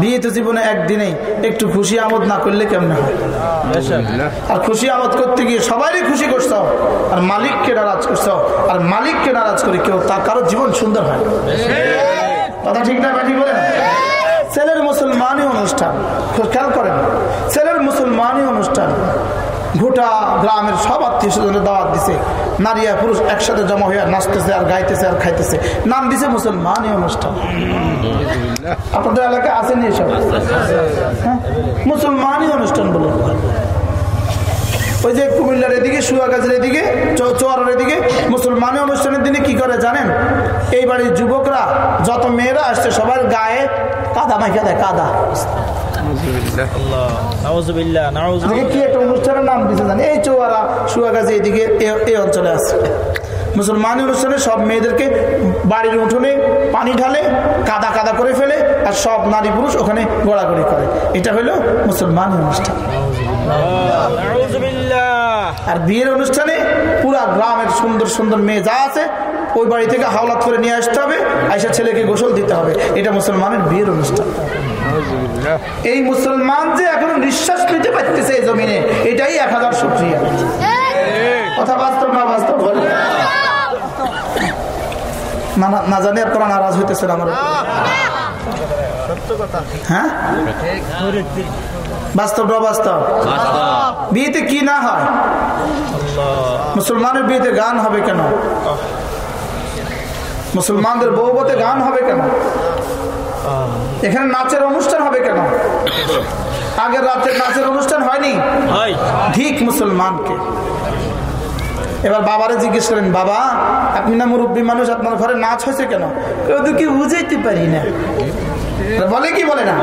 বিয়েতে জীবনে একদিনেই একটু খুশি আমদ না করলে কেমনে হয়? আর খুশি আমদ করতে গিয়ে সবাইই খুশি করছ আর মালিককে নারাজ করছ আর মালিককে নারাজ করে কেউ তার কারও জীবন সুন্দর হয় না। কথা ঠিক না ব্যাঠি বলেন ছেলের মুসলমানই অনুষ্ঠান খেয়াল করেন ছেলের মুসলমানই অনুষ্ঠান গোটা গ্রামের সব আত্মীয় স্বজনের দাওয়াত দিছে। নারী আর পুরুষ একসাথে জমা হয়ে নাচতেছে আর গাইতেছে আর খাইতেছে। নাম দিছে মুসলমানই অনুষ্ঠান। আপনাদের এলাকায় আসেনি এসব? হ্যাঁ? মুসলমানই অনুষ্ঠান বলে ওই যে কুমিল্লার এদিকে, সুয়াগাছের এদিকে চৌয়ারের এদিকে, মুসলমানি অনুষ্ঠানের দিনে কি করে জানেন? এই বাড়ির যুবকরা, যত মেয়েরা আসছে, সবার গায়ে কাদা মাইকা দেয়, কাদা। আল্লাহ। নাউজুবিল্লাহ নাউজুবিল্লাহ। আগে কি একটা অনুষ্ঠানের নাম দিতে জানি? এই চৌয়ারা সুয়াগাছি এদিকে এ- এই অঞ্চলে আছে। মুসলমানি অনুষ্ঠানে সব মেয়েদেরকে বাড়ির উঠোনে পানি ঢালে কাদা কাদা করে ফেলে আর সব নারী পুরুষ ওখানে গোড়াগড়ি করে। এটা হলো মুসলমানি অনুষ্ঠান। আর বিয়ের অনুষ্ঠানে পুরা গ্রামের সুন্দর সুন্দর মেয়ে যা আছে ওই বাড়ি থেকে হাওলাত করে নিয়ে আসতে হবে আইসা ছেলেকে গোসল দিতে হবে। এটা মুসলমানের বিয়ের অনুষ্ঠান। এই মুসলমান যে এখনও নিঃশ্বাস নিতে পারতেছে এই জমিনে এটাই এক হাজার সুপ্রিয়া কথা বাস্তব না বাস্তব বলে? না জানি আপনারা নারাজ হইতেছেন আমার। হ্যাঁ? বাস্তব না বাস্তব? বাস্তব। বিয়েতে কি না হয়? মুসলমানের বিয়েতে গান হবে কেন? মুসলমানদের বউবতে গান হবে কেন? এখানে নাচের অনুষ্ঠান হবে কেন? আগের রাতের নাচের অনুষ্ঠান হয়নি? হয়। ঠিক মুসলমানকে। এবার বাবারে জিজ্ঞেস করেন বাবা আপনি না মুরব্বী মানুষ আপনার ঘরে নাচ হয়েছে কেন? কেউ কি বুঝাইতে পারি না। বলে কি বলে না?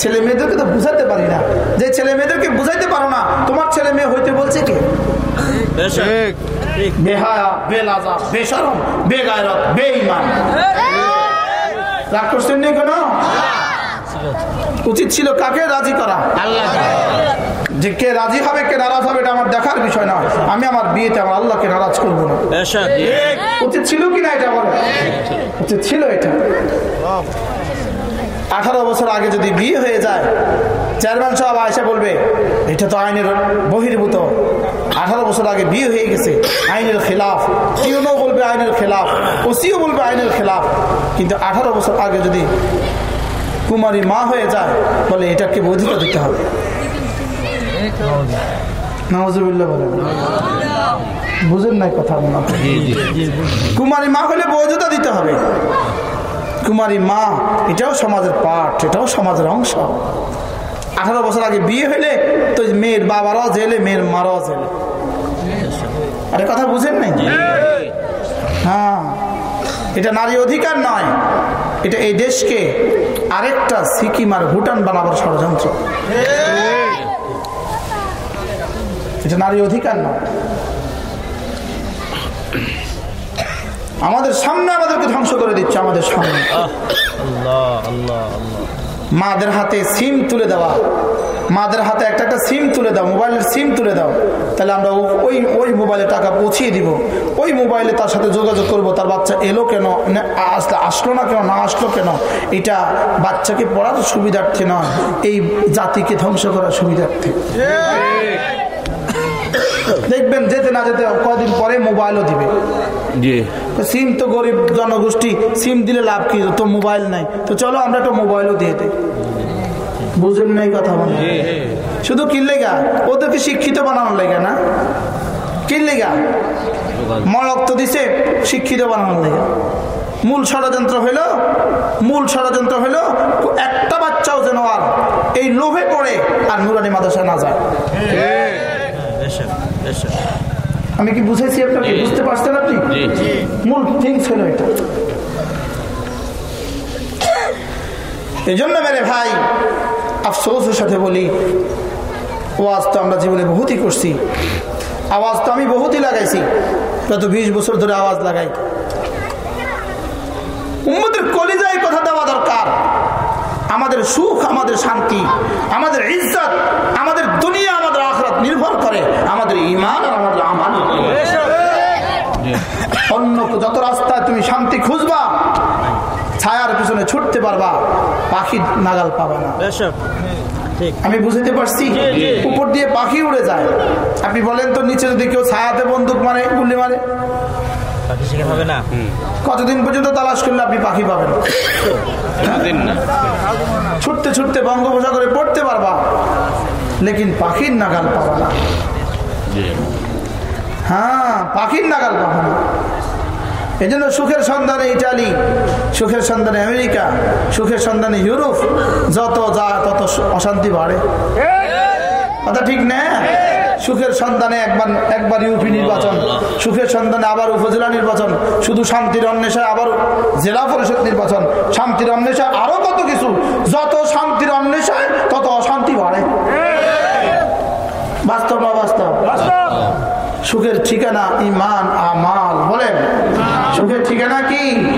ছেলে মেয়েদেরকে তো বুঝাতে পারি না। যে ছেলে মেয়েদেরকে বুঝাইতে পারো না তোমার ছেলে মেয়ে হইতে বলছে কি? বেহায়া বেলাজা বেসরম বেগায়রত বেঈমান। রাগ করছেন নি কেন উচিত ছিল কাকে রাজি করা? যে কে রাজি হবে কে নারাজ হবে এটা আমার দেখার বিষয় না আমি আমার বিয়েতে আমার আল্লাহকে নারাজ করব না। উচিত ছিল কিনা এটা বলে? উচিত ছিল এটা। আঠারো বছর আগে যদি বিয়ে হয়ে যায় চেয়ারম্যান সাহেব এসে বলবে এটা তো আইনের বহির্ভূত। আঠারো বছর আগে বিয়ে হয়ে গেছে আইনের খেলাফ। ইউনো বলবে আইনের খেলাফ? ওসিও বলবে আইনের খেলাফ। কিন্তু আঠারো বছর আগে যদি কুমারী মা হয়ে যায় বলে এটাকে বৈধতা দিতে হবে। বলেন বুঝেন নাই কথা মনে কুমারী মা হলে বৈধতা দিতে হবে। কুমারী মা এটাও সমাজের পাঠ এটাও সমাজের অংশ। আঠারো বছর আগে বিয়ে হলে তো মেয়ের বাবারাও জেলে মেয়ের মারাও জেলে। আরে কথা বুঝেন নাই? হ্যাঁ। এটা নারী অধিকার নয় এটা এই দেশকে আরেকটা সিকিম আর ভুটান বানাবার ষড়যন্ত্র। এটা নারী অধিকার নয়। আমাদের সামনে আমাদেরকে ধ্বংস করে দিচ্ছে আমাদের সামনে। আল্লাহ আল্লাহ আল্লাহ। মাদের হাতে সিম তুলে দেওয়া। মাদের হাতে একটা একটা সিম তুলে দাও মোবাইলের সিম তুলে দাও। তাহলে আমরা ওই ওই মোবাইলে টাকা পৌঁছিয়ে দিব। ওই মোবাইলে তার সাথে যোগাযোগ করব তার বাচ্চা এলো কেন না আসলে আসলো না কেন না আসলো কেন? এটা বাচ্চাকে পড়ার সুবিধার্থে নয় এই জাতিকে ধ্বংস করার সুবিধার্থে। দেখবেন যেতে না যেতে কদিন পরে মোবাইলও দিবে। জি। সিম তো গরিব জনগোষ্ঠী সিম দিলে লাভ কি? তো মোবাইল নাই। তো চলো আমরা একটা মোবাইলও দিয়ে দিই। বুঝেন নাই কথা বলে শুধু কিনলে গা? ওদেরকে শিক্ষিত বানানোর লেগে না? কিনলে গা? মলক তো দিছে শিক্ষিত বানানোর লেগে। মূল ষড়যন্ত্র হইল মূল ষড়যন্ত্র হইল একটা বাচ্চাও যেন আর এই লোভে পড়ে আর নুরানি মাদ্রাসা না যায়। আমি কি বুঝেছি আপনাকে? বুঝতে পারছেন আপনি? মূল থিংস হলো এটা। এই জন্য মেরে ভাই আফসোসের সাথে বলি ওয়াজ তো আমরা জীবনে বহুতই করছি। আওয়াজ তো আমি বহুতই লাগাইছি। গত বিশ বছর ধরে আওয়াজ লাগাই। উম্মদের কলিজায় কথা দেওয়া দরকার। আমাদের সুখ আমাদের শান্তি আমাদের ইজ্জত আমাদের দুনিয়া আমাদের আখরাত নির্ভর করে আমাদের ইমান আর আমাদের আমার অন্য যত রাস্তায় তুমি শান্তি খুঁজবা ছায়ার পিছনে ছুটতে পারবা পাখি নাগাল পাবা না। আমি বুঝতে পারছি। উপর দিয়ে পাখি উড়ে যায়। আপনি বলেন তো নিচে যদি কেউ ছায়াতে বন্দুক মারে গুলি মারে? বাকি শিখে হবে না। কতদিন পর্যন্ত তালাশ করলে আপনি পাখি পাবেন? দিন ছুটতে ছুটতে বঙ্গোপসাগরে পড়তে পারবা লেকিন পাখির নাগাল পাবা না। হ্যাঁ পাখির নাগাল পাবো না। এই জন্য সুখের সন্ধানে ইটালি সুখের সন্ধানে আমেরিকা সুখের সন্ধানে ইউরোপ যত যা তত অশান্তি বাড়ে। কথা ঠিক না? সুখের সন্ধানে একবার একবার ইউপি নির্বাচন, সুখের সন্ধানে আবার উপজেলা নির্বাচন, শুধু শান্তির অন্বেষায় আবার জেলা পরিষদ নির্বাচন, শান্তির অন্বেষায় আরও কত কিছু, যত শান্তির অন্বেষায় তত অশান্তি বাড়ে। বাস্তব বাস্তব? সুখের ঠিকানা ইমান, আমাল, বলেন। সুখের ঠিকানা من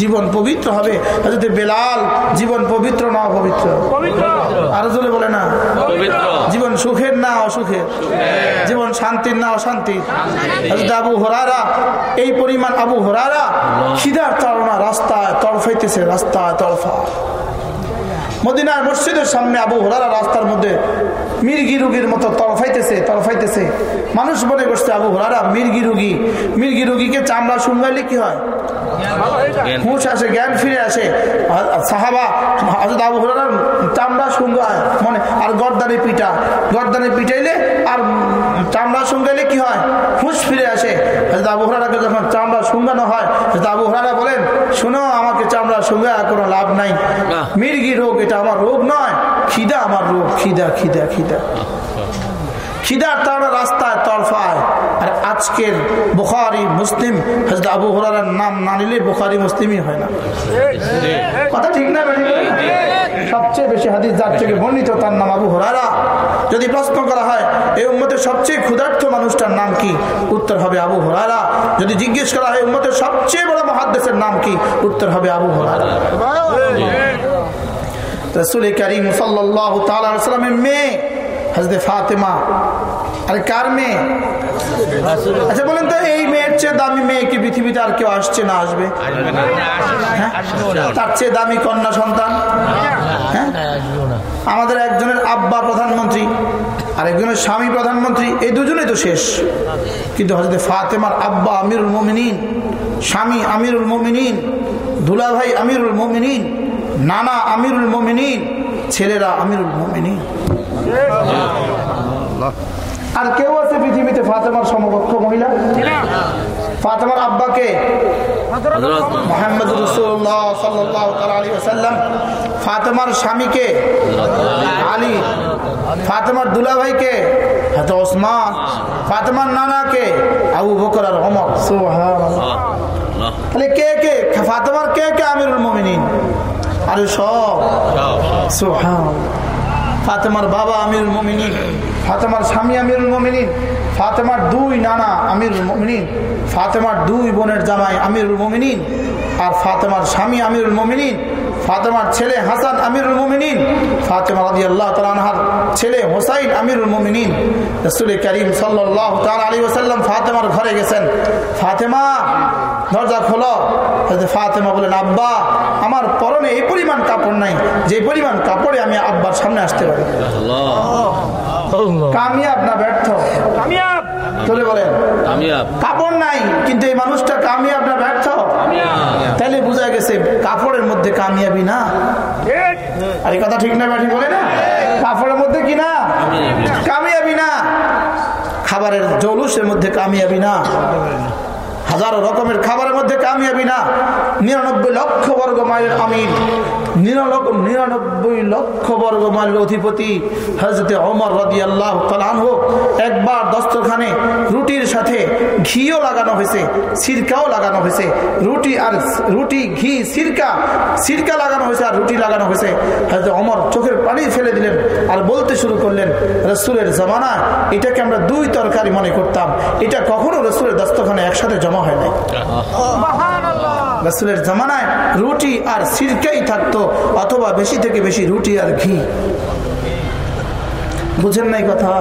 জীবন পবিত্র হবে। যদি বেলাল জীবন পবিত্র না অপবিত্র? আরও জোরে বলে না। জীবন সুখের না অসুখের? জীবন শান্তির না অশান্তির? আবু হরারা এই পরিমাণ আবু হরারা খিদার তাড়না রাস্তায় তড়ফাইতেছে রাস্তায় তড়ফা মদিনার মসজিদের সামনে আবু হরারা রাস্তার মধ্যে মির্গি রুগীর মতো তরফাইতেছে তরফাইতেছে। মানুষ মনে করছে, আবু হরারা মির্গি রুগী। মির্গি রুগীকে চামড়া শুনবাইলে কি হয়? আসে ফিরে আসে। চামড়া আর গরদানে পিটা। গরদানে পিটাইলে চামড়া শুঙ্গাইলে কি হয়? হুঁশ ফিরে আসে। হজরত আবু হরারাকে যখন চামড়া শুঙ্গানো হয় হজরত আবু হরারা বলেন শুনো আমাকে চামড়া শুঙ্গা কোনো লাভ নাই। মির্গি রোগ এটা আমার রোগ নয়। খিদা আমার রোগ। খিদা খিদা খিদা। খিদার তারা রাস্তায় তরফায় আজকের বুখারি, মুসলিম আবু হরার নাম না নিলে বুখারি, মুসলিমই হয় না। কথা ঠিক না সবচেয়ে বেশি হাদিস যার থেকে বর্ণিত, তার নাম আবু হরারা যদি প্রশ্ন করা হয়, এই উম্মতের সবচেয়ে ক্ষুধার্থ মানুষটার নাম কি? উত্তর হবে আবু হরারা যদি জিজ্ঞেস করা হয়, উম্মতের সবচেয়ে বড় মহাদ্দেশের নাম কি? উত্তর হবে আবু হরারা রসুল করিম সাল্লাহ তালামের মেয়ে হজরত ফাতেমা আরে কার মেয়ে? আচ্ছা বলেন তো, এই মেয়ের চেয়ে দামি মেয়ে কি পৃথিবীতে আর কেউ আসছে না আসবে? হ্যাঁ? তার চেয়ে দামি কন্যা সন্তান? হ্যাঁ? আমাদের একজনের আব্বা প্রধানমন্ত্রী আর একজনের স্বামী প্রধানমন্ত্রী, এই দুজনেই তো শেষ। কিন্তু হজরত ফাতেমার আব্বা আমিরুল মোমিনিন, স্বামী আমিরুল মোমিনিন, দুলাভাই আমিরুল মোমিনিন, নানা আমিরুল মোমিনিন, ছেলেরা আমিরুল মোমিনিন। আর কেউ আছে পৃথিবীতে ফাতেমার সমকক্ষ মহিলা? ফাতেমার আব্বাকে? হযরত মোহাম্মদ রসুল্লাহ সাল্লাহ আলী আসাল্লাম ফাতেমার স্বামীকে? আলী। ফাতেমার দুলাভাইকে? হাতে ওসমান। ফাতেমার নানাকে? আবু বকর আর অমর তাহলে কে কে? ফাতেমার কে কে আমিরুল মোমিনিন? আরে সব। সুবহানাল্লাহ। ফাতেমার বাবা আমিরুল মোমিনিন, ফাতেমার স্বামী আমিরুল মোমিনিন, ফাতেমার দুই নানা আমিরুল মোমিনিন, ফাতেমার দুই বোনের জামাই আমিরুল মোমিনিন আর ফাতেমার স্বামী আমিরুল মোমিনিন, ফাতেমার ছেলে হাসান আমিরুল মোমিনিন, ফাতেমা রাদি আল্লাহ তালানহার ছেলে হোসাইন আমিরুল মোমিনিন। রসুল করিম সাল্লাহ তাল আলী ওসাল্লাম ফাতেমার ঘরে গেছেন। ফাতেমা দরজা খোলো। ফাতেমা বলেন আব্বা আমার পরনে এই পরিমাণ কাপড় নাই। যে পরিমাণ কাপড়ে আমি আব্বার সামনে আসতে পারি। আল্লাহ। কামিয়াব না ব্যর্থ? কামিয়াব। চলে বলেন। কাপড় নাই কিন্তু এই মানুষটা কামিয়াব না ব্যর্থ? তাহলে বোঝা গেছে কাপড়ের মধ্যে কামিয়াবি না। আর এই কথা ঠিক না ব্যাঠি বলে না? কাপড়ের মধ্যে কি না। কামিয়াবি না। খাবারের জৌলুসের মধ্যে কামিয়াবি না। হাজারো রকমের খাবারের মধ্যে কামিয়াবি না। নিরানব্বই লক্ষ বর্গ মাইল আমিন। নিরানব্বই লক্ষ বর্গ মাইলের অধিপতি হজরতে অমর রদি আল্লাহ হোক একবার দস্তরখানে রুটির সাথে ঘিও লাগানো হয়েছে, সিরকাও লাগানো হয়েছে। রুটি আর রুটি, ঘি, সিরকা সিরকা লাগানো হয়েছে আর রুটি লাগানো হয়েছে। হয়তো অমর চোখের পানি ফেলে দিলেন আর বলতে শুরু করলেন, রসুলের জামানায় এটাকে আমরা দুই তরকারি মনে করতাম। এটা কখনো রসুলের দস্তখানে একসাথে জমা হয় নাই। রসুলের জামানায় রুটি আর সিরকেই থাকতো অথবা বেশি থেকে বেশি রুটি আর ঘি। বুঝেন নাই কথা?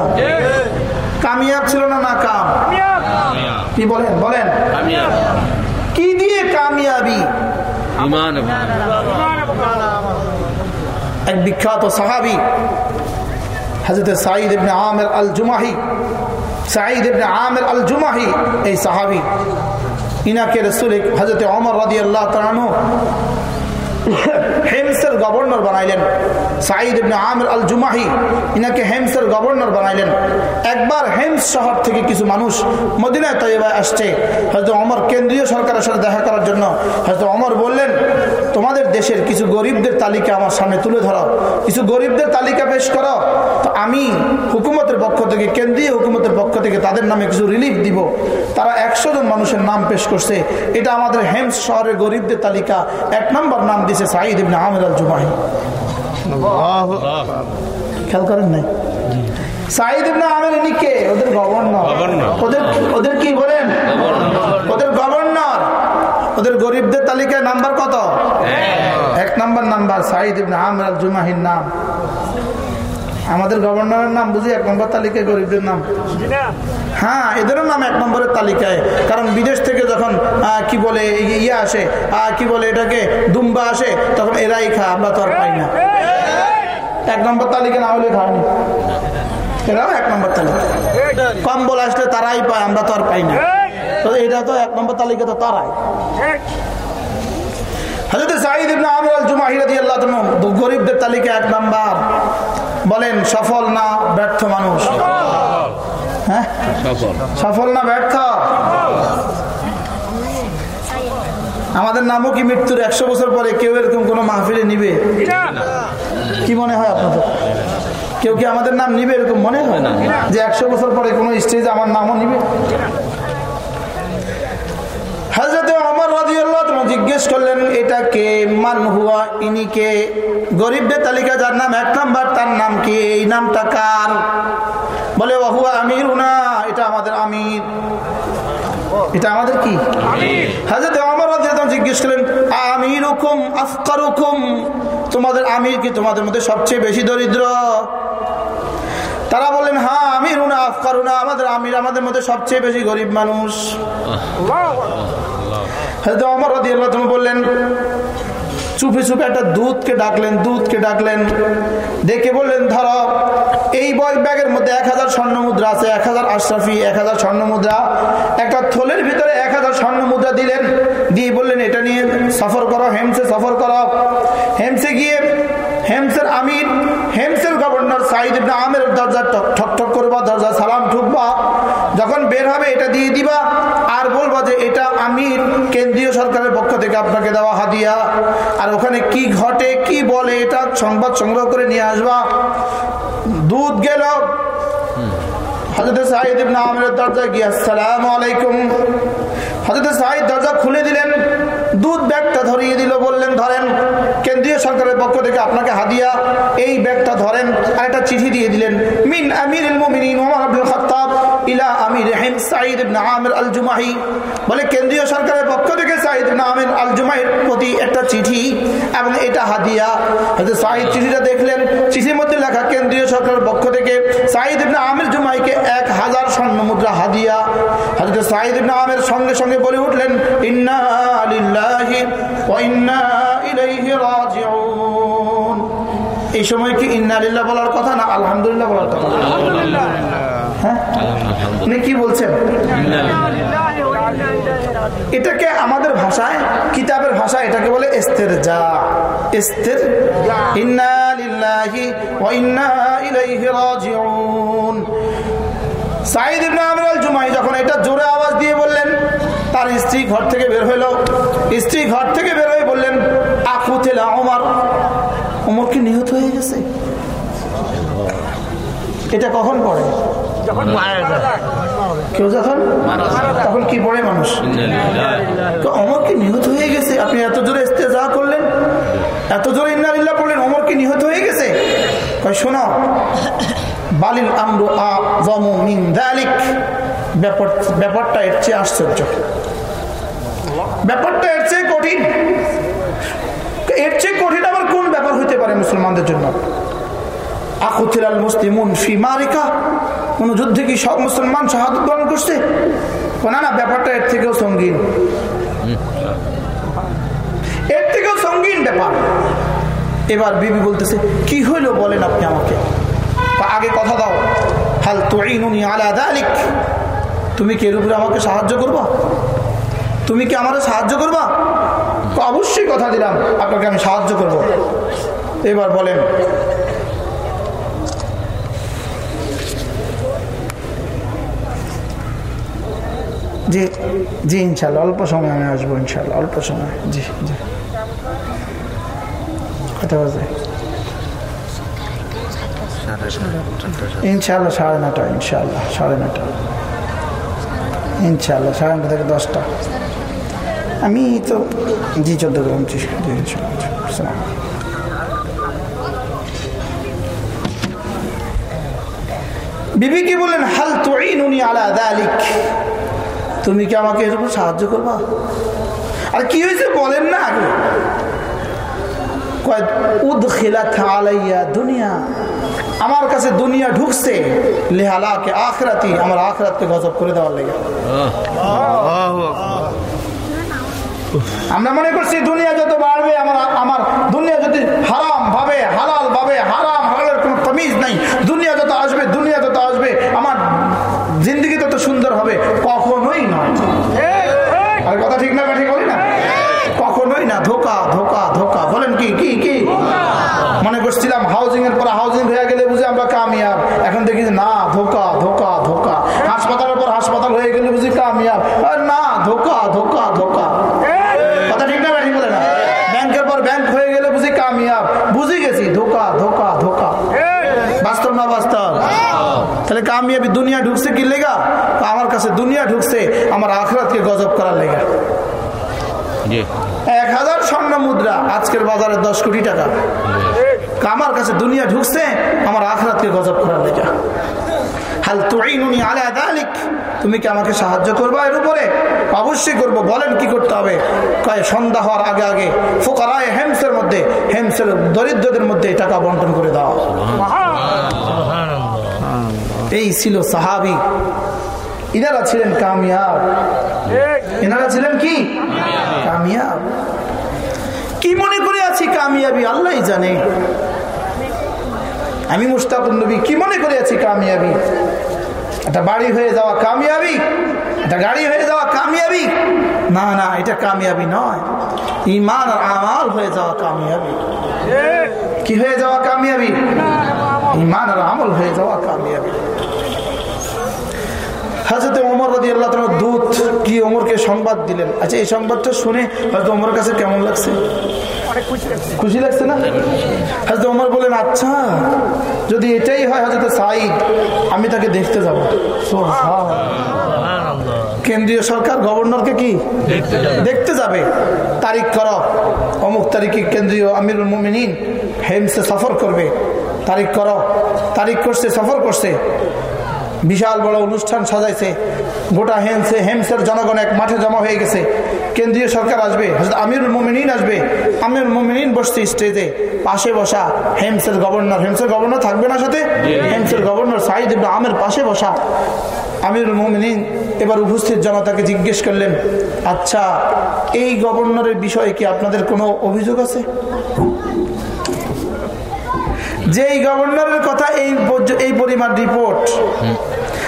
কামিয়াব ছিল না না কাম কি বলেন? বলেন। কি দিয়ে কামিয়াবি? এক বিখ্যাত সাহাবি হজরত সাঈদ ইবনে আমের আল জুমাহি সাঈদ ইবনে আমের আল জুমাহি এই সাহাবি ইনাকে রসুল হজরত অমর রাদি আল্লাহ তালানু হেমসের গভর্নর বানাইলেন। সাইদ ইবনে আমির আল জুমাহি ইনাকে হেমসের গভর্নর বানাইলেন। একবার হেমস শহর থেকে কিছু মানুষ মদিনায় তৈবায় আসছে। হয়তো অমর কেন্দ্রীয় সরকারের সাথে দেখা করার জন্য হয়তো অমর বললেন, তোমাদের দেশের কিছু গরিবদের তালিকা আমার সামনে তুলে ধরো। কিছু গরিবদের তালিকা পেশ করো। তো আমি হুকুমতের পক্ষ থেকে, কেন্দ্রীয় হুকুমতের পক্ষ থেকে তাদের নামে কিছু রিলিফ দিব। তারা একশো জন মানুষের নাম পেশ করছে। এটা আমাদের হেমস শহরের গরিবদের তালিকা। এক নম্বর নাম দিছে সাঈদ ইবনে আমির আল জুমাহি খেয়াল করেন নাই? সাঈদ ইবনে আমির ইনি কে? ওদের গভর্নর। ওদের ওদের কি বলেন? ওদের গভর্নর। ওদের গরিবদের তালিকায় নাম্বার কত? এক number number Saeed ibn Amir al Jumahi নাম। আমাদের গভর্নরের নাম বুঝি এক নম্বর তালিকায় গরিবদের নাম? হ্যাঁ এদেরও নাম এক নম্বরের তালিকায়। কারণ বিদেশ থেকে যখন কি বলে ইয়ে আসে কি বলে এটাকে, দুম্বা আসে, তখন এরাই খা আমরা তো আর পাই না। এক নম্বর তালিকা না হলে খাওনি এরাও এক নম্বর তালিকা। কম্বল আসলে তারাই পায়, আমরা তো আর পাই না। তো এটা তো এক নম্বর তালিকা তো তারাই। হযরত সাঈদ ইবনে আমির আল জুমাহি রাদিয়াল্লাহু গরিবদের তালিকা এক নাম্বার। বলেন, সফল না ব্যর্থ মানুষ? হ্যাঁ? সফল না ব্যর্থ? আমাদের নামও কি মৃত্যুর একশো বছর পরে? কেউ এরকম কোনো মাহফিলে নিবে? কি মনে হয় আপনাদের? কেউ কি আমাদের নাম নিবে এরকম মনে হয়? না যে একশো বছর পরে কোনো স্টেজে আমার নামও নিবে? হাজরত অমর রাদিয়াল্লাহু তাআলা জিজ্ঞেস করলেন এটা কে? মান হুয়া? ইনি কে? গরিবদের তালিকা যার নাম এক নাম্বার তার নাম কি? এই নামটা কার? বলে ওহুয়া আমির উনা এটা আমাদের আমির। এটা আমাদের কি? হাজরত অমর জিজ্ঞেস করলেন আমির হুকুম আফকার হুকুম তোমাদের আমির কি তোমাদের মধ্যে সবচেয়ে বেশি দরিদ্র? তারা বললেন হ্যাঁ আমির উনা আফকার উনা আমাদের আমির আমাদের মধ্যে সবচেয়ে বেশি গরিব মানুষ। হয়তো বললেন, চুপে চুপে একটা দুধকে ডাকলেন দুধকে ডাকলেন দেখে বললেন, ধরো, এই ব্যাগের মধ্যে এক হাজার স্বর্ণ মুদ্রা আছে, এক হাজার আশরাফি, এক হাজার স্বর্ণ মুদ্রা। একটা থলের ভিতরে এক হাজার স্বর্ণ মুদ্রা দিলেন, দিয়ে বললেন, এটা নিয়ে সফর করো, হেমসে সফর করো। হেমসে গিয়ে, হেমসের আমির, হেমসের গভর্নর সাইদ আমের দরজা ঠক ঠক করবা দরজা সালাম ঠুকবা বের হবে, এটা দিয়ে দিবা। আর বলবা যে এটা আমির কেন্দ্রীয় সরকারের পক্ষ থেকে আপনাকে দেওয়া হাদিয়া। আর ওখানে কি ঘটে, কি বলে, এটা সংবাদ সংগ্রহ করে নিয়ে আসবা। দুধ গেল। দরজা আলাইকুম। দরজা খুলে দিলেন। দুধ ব্যাগটা ধরিয়ে দিল, বললেন, ধরেন, কেন্দ্রীয় সরকারের পক্ষ থেকে আপনাকে হাদিয়া, এই ব্যাগটা ধরেন। আর একটা চিঠি দিয়ে দিলেন, মিন আমির মুমিনিন ইলা আমির হিম সাঈদ ইবনে আমির আল জুমাহি বলে কেন্দ্রীয় সরকারের পক্ষ থেকে সাঈদ ইবনে আমির আল জুমাহির প্রতি একটা চিঠি এবং এটা হাদিয়া। হয়তো সাঈদ চিঠিটা দেখলেন, চিঠির মধ্যে লেখা কেন্দ্রীয় সরকারের পক্ষ থেকে সাঈদ ইবনে আমির জুমাইকে এক হাজার স্বর্ণ মুদ্রা হাদিয়া। হযরত সাঈদ ইবনে আমির সঙ্গে সঙ্গে বলে উঠলেন, ইন্না লিল্লাহি ওয়া ইন্না ইলাইহি রাজিউন। এই সময় কি ইন্না লিল্লাহ বলার কথা না আলহামদুলিল্লাহ বলার কথা? হ্যাঁ? কি বলছেন? এটাকে আমাদের ভাষায় কিতাবের ভাষা এটাকে বলে এস্তের যা এস্তের সাইদ ইবনে আমর আল জুমাই যখন এটা জোরে আওয়াজ দিয়ে বললেন তার স্ত্রী ঘর থেকে বের হইল। স্ত্রী ঘর থেকে বের হয়ে বললেন আকুতেলা ওমর ওমর কি নিহত হয়ে গেছে। এটা কখন পড়ে? কেউ যখন তখন কি পড়ে মানুষ? তো অমর কি নিহত হয়ে গেছে। আপনি এত জোরে যা করলেন এত জোরে ইন্নারিল্লাহ পড়লেন অমর কি নিহত হয়ে গেছে? কয় শোনো বালিল আমরু আযমু মিন যালিক। ব্যাপার ব্যাপারটা এর চেয়ে আশ্চর্য। ব্যাপারটা এর চেয়ে কঠিন। এর চেয়ে কঠিন আবার কোন ব্যাপার হইতে পারে মুসলমানদের জন্য? যুদ্ধে কি সব মুসলমান বরণ করছে? না না, ব্যাপারটা এর থেকেও সঙ্গীন। এর থেকেও সঙ্গীন এবার বিবি বলতেছে, কি হইল বলেন আপনি আমাকে? আগে কথা দাও। হাল তুইনুনি আলা দালিক। তুমি কি এর উপরে আমাকে সাহায্য করবা? তুমি কি আমার সাহায্য করবা? অবশ্যই কথা দিলাম। আপনাকে আমি সাহায্য করব। এবার বলেন জি জি ইনশাল্লাহ অল্প সময় আমি আসব ইনশাল্লাহ অল্প সময়, জি জি। কত বাজে? ইনশাল্লাহ সাড়ে নটা ইনশাল্লাহ সাড়ে নটা ইনশাল্লাহ সাড়ে নটা থেকে দশটা। আমি তো, জি, চোদ্দ গ্রাম জি ইনশাল্লাহ আসসালাম। বিবি কি বলেন হাল তুইনুনি আলা দালিক। তুমি কি আমাকে এর উপর সাহায্য করবা? আর কি হয়েছে বলেন না আগে। দুনিয়া। আমার কাছে দুনিয়া ঢুকছে লেহালাকে আখরাতি আমার আখরাতকে গজব করে দেওয়ার লেগে। আমরা মনে করছি দুনিয়া যত বাড়বে আমার আমার দুনিয়া যদি হারাম মনে করছিলাম হাউজিং এর পর হাউজিং হয়ে গেলে বুঝে আমরা কামিয়াব। এখন দেখি না ধোকা ধোকা ধোকা। হাসপাতালের পর হাসপাতাল হয়ে গেলে বুঝি কামিয়াব। না ধোকা ধোকা ধোকা। কথা ঠিক না ঠিক বলে না। ব্যাংকের পর ব্যাংক হয়ে গেলে বুঝি কামিয়াব। বুঝি গেছি ধোকা ধোকা ধোকা। বাস্তব না বাস্তব? তাহলে কামিয়াবি দুনিয়া ঢুকছে কি লেগা? আমার কাছে দুনিয়া ঢুকছে আমার আখরাতকে গজব করার লেগা। এক হাজার স্বর্ণ মুদ্রা আজকের বাজারে দশ কোটি টাকা। আমার কাছে দুনিয়া ঢুকছে আমার আখরাতকে গজব করার লেগা। হাল তুইনুনি আলা দালিক তুমি কি আমাকে সাহায্য করবা এর উপরে? অবশ্যই করব বলেন কি করতে হবে? কয় সন্ধ্যা হওয়ার আগে আগে ফোকারায় হেমসের মধ্যে হেমসের দরিদ্রদের মধ্যে টাকা বন্টন করে দাও। এই ছিল সাহাবি। ইনারা ছিলেন কামিয়াব। এনারা ছিলেন কি? কামিয়াব। আছি কামিয়াবি আল্লাহ জানে। আমি মুস্তাকুর নবী, কি মনে করে আছি কামিয়াবি? একটা বাড়ি হয়ে যাওয়া কামিয়াবি? একটা গাড়ি হয়ে যাওয়া কামিয়াবি? না না, এটা কামিয়াবি নয়। ইমান আর হয়ে যাওয়া কামিয়াবি। কি হয়ে যাওয়া কামিয়াবি? ইমান আর আমল হয়ে যাওয়া কামিয়াবি। হাজরত ওমর রদি আল্লাহ তোমার দূত কি ওমরকে সংবাদ দিলেন? আচ্ছা এই সংবাদটা শুনে হয়তো ওমর কাছে কেমন লাগছে? খুশি লাগছে। না? হাজরত ওমর বলেন আচ্ছা যদি এটাই হয় হয়তো সাইদ আমি তাকে দেখতে যাব। কেন্দ্রীয় সরকার গভর্নরকে কি? দেখতে যাবে। তারিখ কর। অমুক তারিখে কেন্দ্রীয় আমিরুল মোমিনিন হেমসে সফর করবে। তারিখ কর। তারিখ করছে সফর করছে। বিশাল বড় অনুষ্ঠান সাজাইছে। গোটা হেমসে হেমসের জনগণ এক মাঠে জমা হয়ে গেছে। কেন্দ্রীয় সরকার আসবে আমিরুল মোমিনিন আসবে। আমিরুল মোমিনিন বসছে স্টেজে। পাশে বসা হেমসের গভর্নর। হেমসের গভর্নর থাকবে না সাথে? হেমসের গভর্নর সাইদ ইবনে আমের পাশে বসা। আমিরুল মোমিনিন এবার উপস্থিত জনতাকে জিজ্ঞেস করলেন আচ্ছা এই গভর্নরের বিষয়ে কি আপনাদের কোনো অভিযোগ আছে? যে এই গভর্নরের কথা এই এই পরিমাণ রিপোর্ট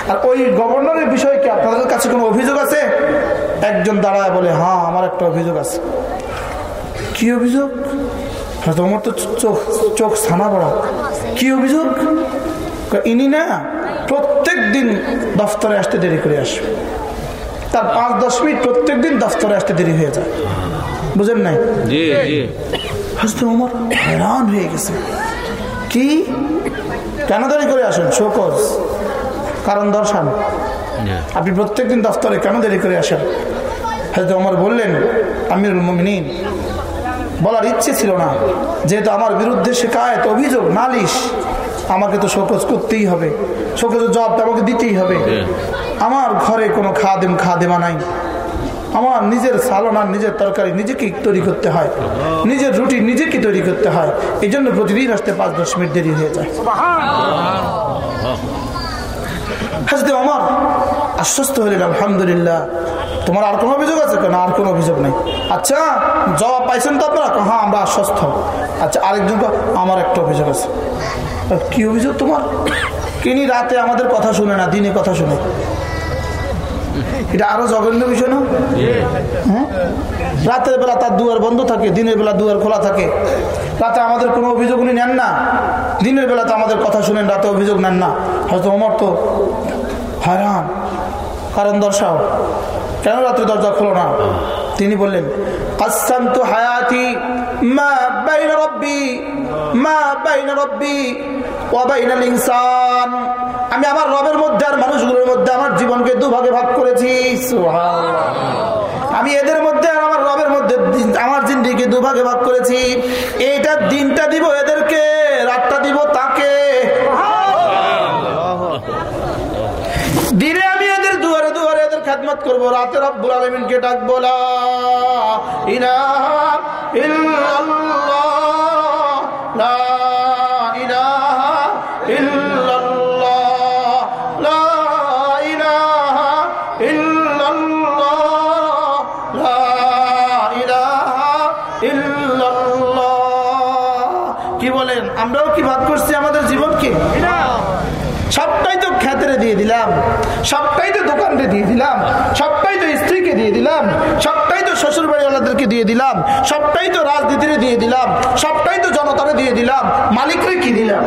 আর ওই গভর্নরের বিষয়ে কি আপনাদের কাছে কোনো অভিযোগ আছে? একজন দাঁড়ায় বলে হ্যাঁ আমার একটা অভিযোগ আছে। কি অভিযোগ? হয়তো আমার তো চোখ চোখ ছানা পড়া। কি অভিযোগ? ইনি না প্রত্যেক দিন দফতরে আসতে দেরি করে আসবে। তার পাঁচ দশ মিনিট প্রত্যেক দিন দফতরে আসতে দেরি হয়ে যায়। বুঝেন নাই? হাসতে হয়রান হয়ে গেছে। কি? কেন দেরি করে আসেন? শোকজ কারণ দর্শান। আপনি প্রত্যেকদিন দফতরে কেন দেরি করে আসেন? হয়তো আমার বললেন আমিরুল মুমিনিন। বলার ইচ্ছে ছিল না। যেহেতু আমার বিরুদ্ধে শেখায়ত অভিযোগ নালিশ আমাকে তো শোকজ করতেই হবে। শোকজের জবাবটা আমাকে দিতেই হবে। আমার ঘরে কোনো খাদেম খাদেমা নাই। আমার নিজের সালন আর নিজের তরকারি নিজেকে তৈরি করতে হয়। নিজের রুটি নিজেকে তৈরি করতে হয়। এই জন্য প্রতিদিন আসতে পাঁচ, দশ মিনিট দেরি হয়ে যায়। হাজতে আমার আশ্বস্ত হলেন, আলহামদুলিল্লাহ, তোমার আর কোনো অভিযোগ আছে কেন? আর কোনো অভিযোগ নেই। আচ্ছা জবাব পাইছেন তো আপনারা? হ্যাঁ আমরা আশ্বস্ত। আচ্ছা আরেকজন আমার একটা অভিযোগ আছে। কি অভিযোগ তোমার? কিনি রাতে আমাদের কথা শুনে না, দিনে কথা শুনে। এটা আরও জঘন্য বিষয় না? হ্যাঁ? রাতের বেলা তার দুয়ার বন্ধ থাকে, দিনের বেলা দুয়ার খোলা থাকে। রাতে আমাদের কোনো অভিযোগ উনি নেন না। দিনের বেলা তো আমাদের কথা শুনেন, রাতে অভিযোগ নেন না। হয়তো অমর তো হারান কারণ দর্শাও। কেন রাত্রে দরজা খোলো না? তিনি বললেন কাসাম তো হায়াতি মা রব্বি, মা বাইন রব্বি আমি আমার রবের মধ্যে আর মানুষগুলোর মধ্যে আমার জীবনকে দুভাগে ভাগ করেছি। আমি এদের মধ্যে আর আমার রবের মধ্যে আমার জিন্দিকে দুভাগে ভাগ করেছি। এইটা দিনটা দিব এদেরকে, রাতটা দিব তাকে দিনে আমি এদের দুয়ারে দুয়ারে এদের খেদমত করব রাতে রব্বুল আলমিনকে ডাকবো। কি বলেন? আমরাও কি ভাগ করছি আমাদের জীবনকে? সবটাই তো খেতেরে দিয়ে দিলাম, সবটাই তো দোকানকে দিয়ে দিলাম, সবটাই তো স্ত্রীকে দিয়ে দিলাম, সবটাই তো শ্বশুর বাড়িওয়ালাদেরকে দিয়ে দিলাম, সবটাই তো রাজনীতিরে দিয়ে দিলাম, সবটাই তো জনতারে দিয়ে দিলাম, মালিকরে কি দিলাম?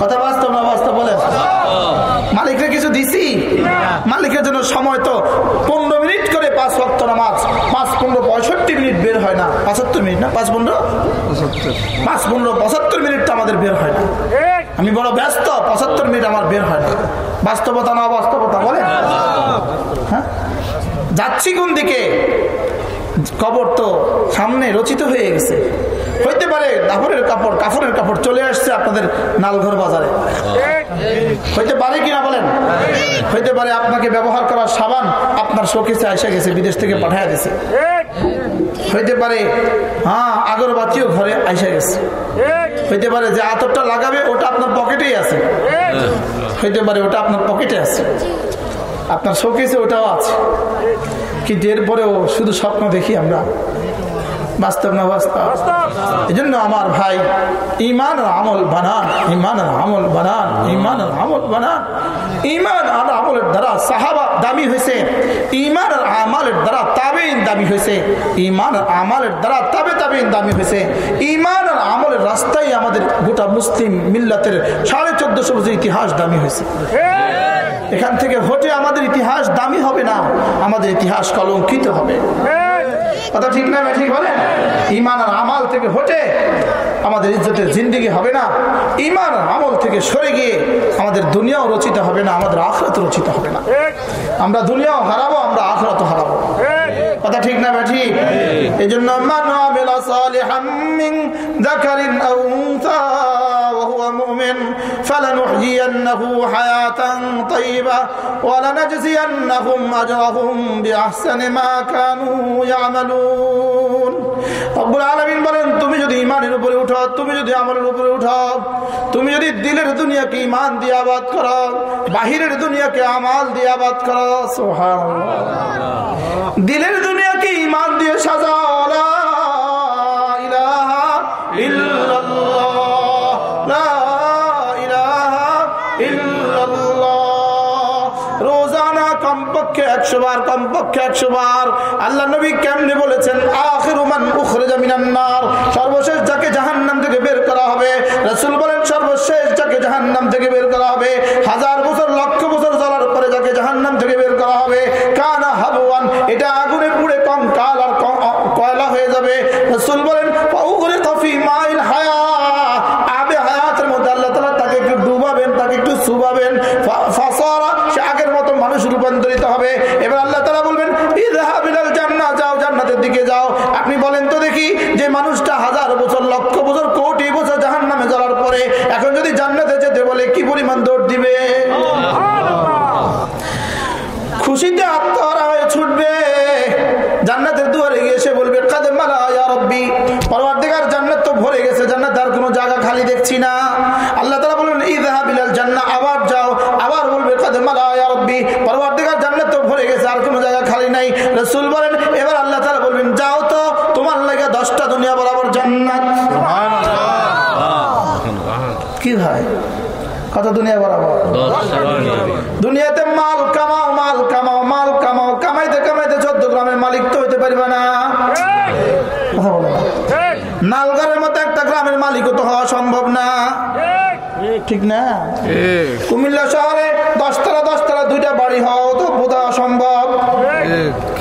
কথা বাস্তব না বাস্তব বলেন? মালিকরে কিছু দিছি? মালিকের জন্য সময় তো পনেরো মিনিট করে পাঁচ ওয়াক্ত নামাজ, পাঁচ পনেরো পঁয়ষট্টি মিনিট বের হয় না। পঁচাত্তর মিনিট না? পাঁচ পনেরো? পাঁচ পনেরো, পঁচাত্তর মিনিট তো আমাদের বের হয় না। আমি বড় ব্যস্ত, পঁচাত্তর মিনিট আমার বের হয় না। বাস্তবতা না বাস্তবতা বলে হ্যাঁ? যাচ্ছি কোন দিকে? কবর তো সামনে রচিত হয়ে গেছে। হইতে পারে দাফরের কাপড় কাফরের কাপড় চলে আসছে আপনাদের নালঘর বাজারে। হইতে পারে কিনা বলেন? হইতে পারে আপনাকে ব্যবহার করার সাবান আপনার শোকেসে এসে গেছে, বিদেশ থেকে পাঠায় দিছে। হইতে পারে হ্যাঁ আগরবাতিও ঘরে আইসা গেছে। হইতে পারে যে আতরটা লাগাবে, ওটা আপনার পকেটেই আছে। হইতে পারে ওটা আপনার পকেটে আছে। আপনার শোকেসে ওটাও আছে। কিন্তু এরপরেও শুধু স্বপ্ন দেখি আমরা। বাস্তব না বাস্তব। এই জন্য আমার ভাই ইমান আমল বানান ইমান আমল বানান ইমান আমল বানান। ইমান আর আমলের দ্বারা সাহাবা দামি হয়েছে। ইমান আর আমালের দ্বারা তাবেইন দামি হয়েছে। ইমান আর আমালের দ্বারা তাবে তাবেইন দামি হয়েছে। ইমান আর আমলের রাস্তায় আমাদের গোটা মুসলিম মিল্লাতের সাড়ে চোদ্দশো বছর ইতিহাস দামি হয়েছে। এখান থেকে ভোটে আমাদের ইতিহাস দামি হবে না আমাদের ইতিহাস কলঙ্কিত হবে। কথা ঠিক না ঠিক বলেন? ইমান আর আমাল থেকে হটে আমাদের ইজ্জতের জিন্দিগি হবে না। ইমান আমল থেকে সরে গিয়ে আমাদের দুনিয়াও রচিত হবে না আমাদের আখরাত রচিত হবে না। আমরা দুনিয়াও হারাবো আমরা আখরাতও হারাবো। কথা ঠিক না ঠিক? এই জন্য মান وهو مؤمن فلنحيينه حياة طيبة ولنجزينهم أجرهم بأحسن ما كانوا يعملون রব্বুল আলামিন বলেন তুমি যদি ইমানের উপরে উঠো তুমি যদি আমলের উপরে উঠো তুমি যদি দিলের দুনিয়াকে ইমান দিয়ে আবাদ করো বাহিরের দুনিয়াকে আমাল দিয়ে আবাদ করো সুবহানাল্লাহ দিলের বার কমপক্ষে একশো বার আল্লাহ নবী কেমনে বলেছেন, আখের উখরে জামিনান্নার নার। সর্বশেষ যাকে জাহান্নাম থেকে বের করা হবে, রসুল বলেন, সর্বশেষ যাকে জাহান্নাম থেকে বের করা হবে, হাজার বছর, লক্ষ বছর চলার পরে যাকে জাহান্নাম থেকে বের করা হবে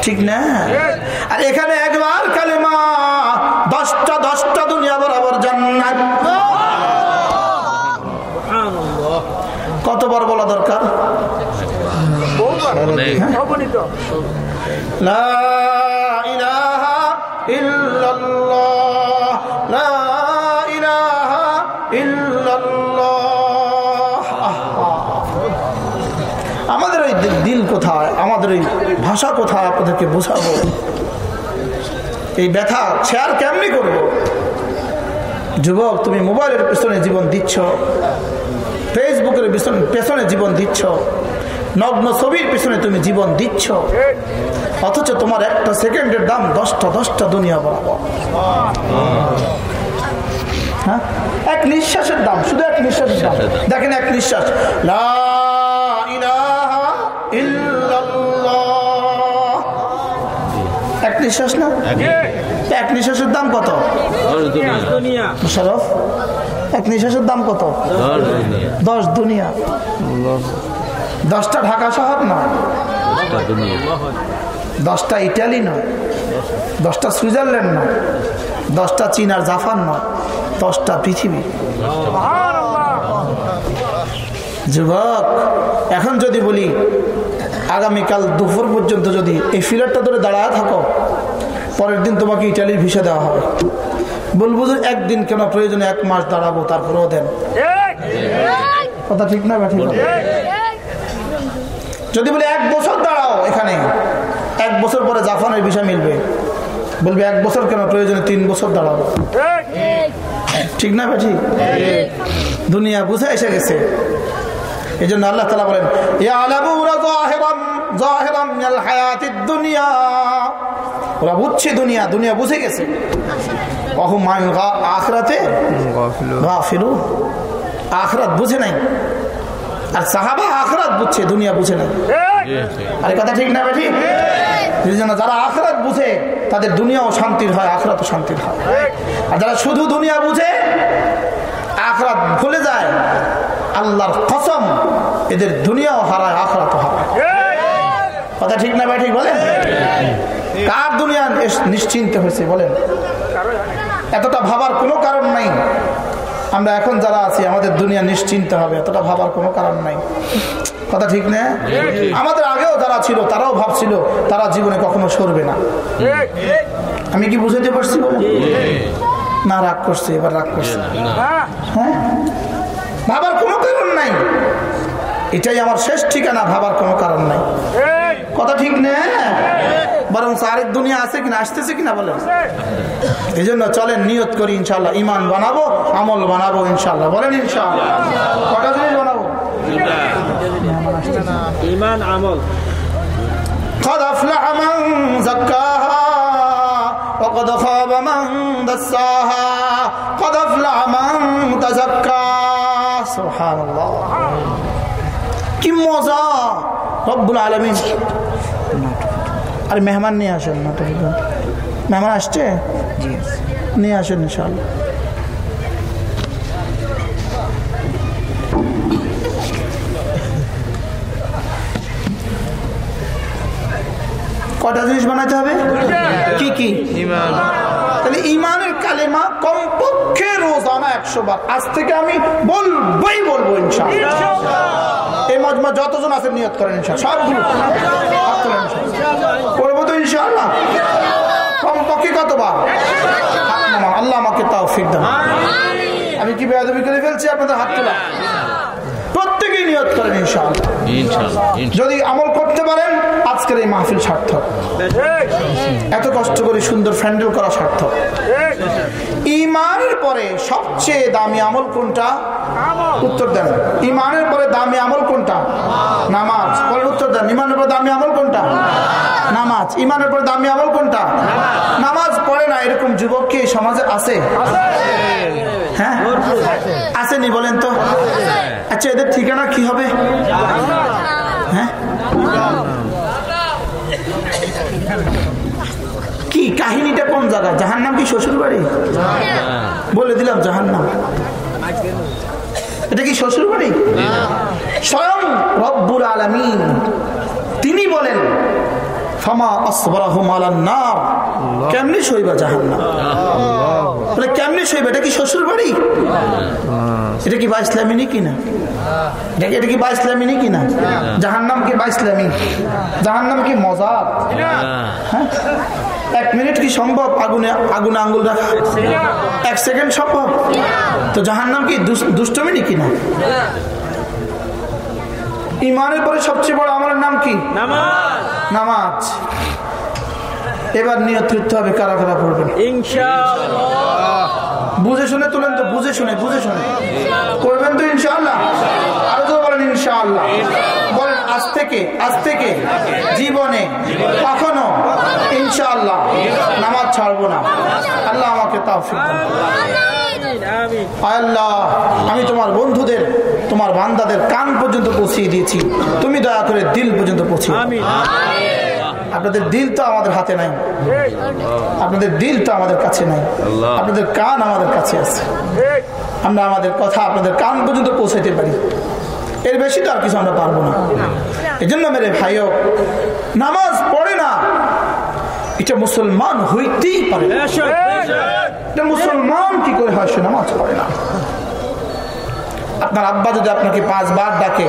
ঠিক না? আর এখানে একবার কালেমা দশটা দশটা দুনিয়া বরাবর জান্নাত। কতবার বলা দরকার? লা দিল কোথায়? আমাদের ওই ভাষা কোথায়? আপনাদেরকে বোঝাবো। এই ব্যথা শেয়ার কেমনি করব? যুবক, তুমি মোবাইলের পেছনে জীবন দিচ্ছ। ফেসবুকের পেছনে জীবন দিচ্ছ। নগ্ন ছবির পেছনে তুমি জীবন দিচ্ছ। অথচ তোমার একটা সেকেন্ডের দাম দশটা দশটা দুনিয়া বরাবর হ্যাঁ? এক নিঃশ্বাসের দাম, শুধু এক নিঃশ্বাসের দাম। দেখেন এক নিঃশ্বাস। লা নিঃশ্বাস না? এক নিঃশ্বাসের দাম কত? দশ দুনিয়া। দুনিয়া। মুশারফ এক নিঃশ্বাসের দাম কত? দশ দুনিয়া। দশটা ঢাকা শহর না? দশটা দশটা ইটালি নয় দশটা সুইজারল্যান্ড নয় দশটা চীন আর জাপান নয় দশটা পৃথিবী। যুবক এখন যদি বলি আগামীকাল দুপুর পর্যন্ত যদি এই ফিলারটা ধরে দাঁড়ায় থাকো, পরের দিন তোমাকে ইটালির ভিসা দেওয়া হবে। বলব যে একদিন কেন প্রয়োজনে এক মাস দাঁড়াবো, তারপরেও দেন। কথা ঠিক না ঠিক যদি বলি এক বছর দাঁড়াও এখানে, এক বছর পরে জাপানের ভিসা মিলবে। বলবে এক বছর কেন প্রয়োজনে তিন বছর দাঁড়াবো? ঠিক না ঠিক? দুনিয়া বুঝে এসে গেছে। এই জন্য আল্লাহ তালা বলেন মিনাল হায়াতিদ দুনিয়া। ওরা বুঝছে দুনিয়া দুনিয়া বুঝে গেছে। আখরাতে আখরাত বুঝে নাই। আর সাহাবা আখরাত বুঝছে দুনিয়া বুঝে নাই। আরে কথা ঠিক না ঠিক যারা আখরাত বুঝে তাদের দুনিয়াও শান্তির হয় আখরাতও শান্তির হয়। আর যারা শুধু দুনিয়া বুঝে আখরাত ভুলে যায় আল্লাহর কসম এদের দুনিয়াও হারায় আখরাতও হারায়। কথা ঠিক না ভাই, ঠিক বলেন? কার দুনিয়া নিশ্চিন্ত হয়েছে, বলেন? এতটা ভাবার কোনো কারণ নাই। আমরা এখন যারা আছি, আমাদের দুনিয়া নিশ্চিন্ত হবে, এতটা ভাবার কোনো কারণ নাই। কথা ঠিক না? আমাদের আগেও যারা ছিল, তারাও ভাবছিল, তারা জীবনে কখনো সরবে না। আমি কি বুঝাতে পারছি? না, রাগ করছে, এবার রাগ করছে। হ্যাঁ? ভাবার কোনো কারণ নাই। এটাই আমার শেষ ঠিকানা, ভাবার কোনো কারণ নাই। কথা ঠিক না বরং আরেক দুনিয়া আছে কিনা আসতেছে কিনা বলেন এই জন্য চলেন নিয়ত করি ইনশাল্লাহ ইমান বানাবো আমল বানাবো ইনশাল্লাহ বলেন ইনশাল্লাহ কটা জিনিস বানাবো ইমান আমল قد أفلح من زكاها وقد خاب من دساها قد أفلح من تزكى سبحان الله কি মজা রব্বুল আলমিন আরে মেহমান নিয়ে আসেন না তো মেহমান আসছে? নিয়ে আসেন ইনশাল্লাহ কটা জিনিস বানাতে হবে? কি কি? তাহলে ইমানের কালেমা কমপক্ষে রোজানা একশো বার। আজ থেকে আমি বলবোই বলব ইনশাআল্লাহ। এই মজমা যতজন আছে নিয়ত করেন ইনশাআল্লাহ। সবগুলো করব তো ইনশাআল্লাহ। কমপক্ষে কতবার? আল্লাহ আমাকে তাও ফির আমি কি বেয়াদবি করে ফেলছি আপনাদের হাত তোলা? নিয়ত করেন ইনশাআল্লাহ। যদি আমল করতে পারেন আজকের এই মাহফিল সার্থক। এত কষ্ট করে সুন্দর ফ্যান্ডেল করা সার্থক। ইমানের পরে সবচেয়ে দামি আমল কোনটা? উত্তর দেন। ইমানের পরে দামি আমল কোনটা? নামাজ। পরে উত্তর দেন। ইমানের পরে দামি আমল কোনটা? নামাজ। ইমানের পরে দামি আমল কোনটা? নামাজ। পড়ে না এরকম যুবক কি সমাজে আছে? হ্যাঁ? আসেনি বলেন তো। আচ্ছা এদের ঠিকানা কি হবে? হ্যাঁ? কি কাহিনীটা কোন জায়গা জাহান নাম কি শ্বশুর বাড়ি বলে দিলাম জাহান নাম এটা কি শ্বশুর বাড়ি স্বয়ং রব্বুর আলমিন। তিনি বলেন ফামা আসবরাহুম আলান নার। কেমনি সইবা জাহান্নাম? কেমনি এটা কি শ্বশুর বাড়ি? এটা কি বা ইসলামিনী কিনা? এটা কি- এটা কি বা ইসলামিনী কিনা? জাহান্নাম কি বা ইসলামী? জাহান্নাম কি মজাক হ্যাঁ? এক মিনিট কি সম্ভব আগুনে আগুনে আঙ্গুল রাখা? এক সেকেন্ড সম্ভব? তো জাহান্নাম কি দুস- দুষ্টমিনী কিনা? ইমানের পরে সবচেয়ে বড় আমার নাম কি? নামাজ। এবার নিয়ত করতে হবে কারা কারা পড়বেন? বুঝে শুনে তুলেন তো বুঝে শুনে বুঝে শুনে। করবেন তো ইনশাআল্লাহ? আরও তো বলেন ইনশাআল্লাহ। বলেন আজ থেকে আজ থেকে জীবনে কখনো ইনশাআল্লাহ নামাজ ছাড়বো না। আল্লাহ আমাকে দান আল্লাহ আমি তোমার বন্ধুদের তোমার বান্দাদের কান পর্যন্ত পৌঁছিয়ে দিয়েছি। তুমি দয়া করে দিল পর্যন্ত পৌঁছিয়ে। আপনাদের দিল তো আমাদের হাতে নাই। আপনাদের দিল তো আমাদের কাছে নাই। আপনাদের কান আমাদের কাছে আছে। আমরা আমাদের কথা আপনাদের কান পর্যন্ত পৌঁছাইতে পারি। এর বেশি তো আর কিছু আমরা পারব না। এই জন্য মেরে ভাইও নামাজ পড়ে না। এটা মুসলমান হইতেই পারে। এটা মুসলমান কি করে হয় সে নামাজ পড়ে না? আপনার আব্বা যদি আপনাকে পাঁচবার ডাকে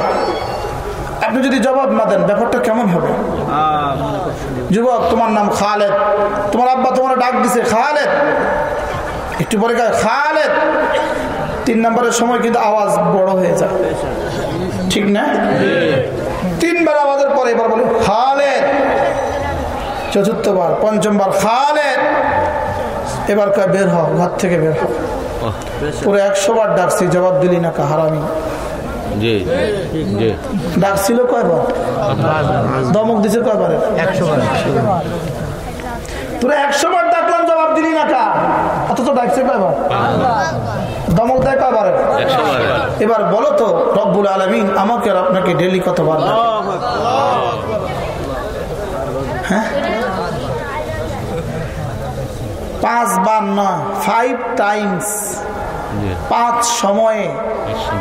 আপনি যদি জবাব না দেন, ব্যাপারটা কেমন হবে? যুবক, তোমার নাম খালেদ। তোমার আব্বা তোমার ডাক দিছে, খালেদ। একটু পরে খালেদ। তিন নম্বরের সময় কিন্তু আওয়াজ বড় হয়ে যায়। ঠিক না? তিনবার আওয়াজের পরে এবার বলে, খালেদ। চতুর্থবার, পঞ্চমবার, খালেদ। এবার কয়, বের হও, ঘর থেকে বের হও। পুরো একশো বার ডাকছি, জবাব দিলি না কা, হারামি। জি জি। ডাকছিল কয়বার? দমক দিছে কয়বার? একশো বার তোরা একশো বার ডাকলাম জবাব দিলি না কা অথচ ডাকছে কয়বার? দমক দেয় কয়বার? এবার বলো তো রব্বুল আলমিন আমাকে আর আপনাকে ডেলি কতবার? হ্যাঁ? পাঁচবার নয় ফাইভ টাইমস পাঁচ সময়ে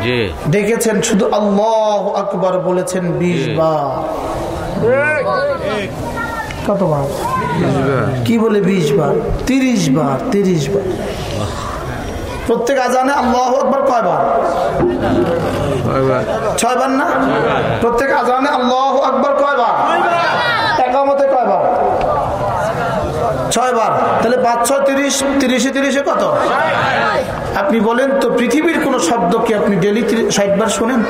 জি। ডেকেছেন শুধু আল্লাহ আকবার বলেছেন বিশ বার। কতবার কি বলে বিশ বার? তিরিশ বার তিরিশ বার। প্রত্যেক আজানে আল্লাহ আকবার কয়বার ছয় বার। না? প্রত্যেক আজানে আল্লাহ আকবার কয়বার একামতে কয়বার ছয় বার তাহলে পাঁচ ছয় তিরিশ, তিরিশে তিরিশে কত? আপনি বলেন তো, পৃথিবীর কোন শব্দ কি আপনি ডেলি ষাট বার শোনেন?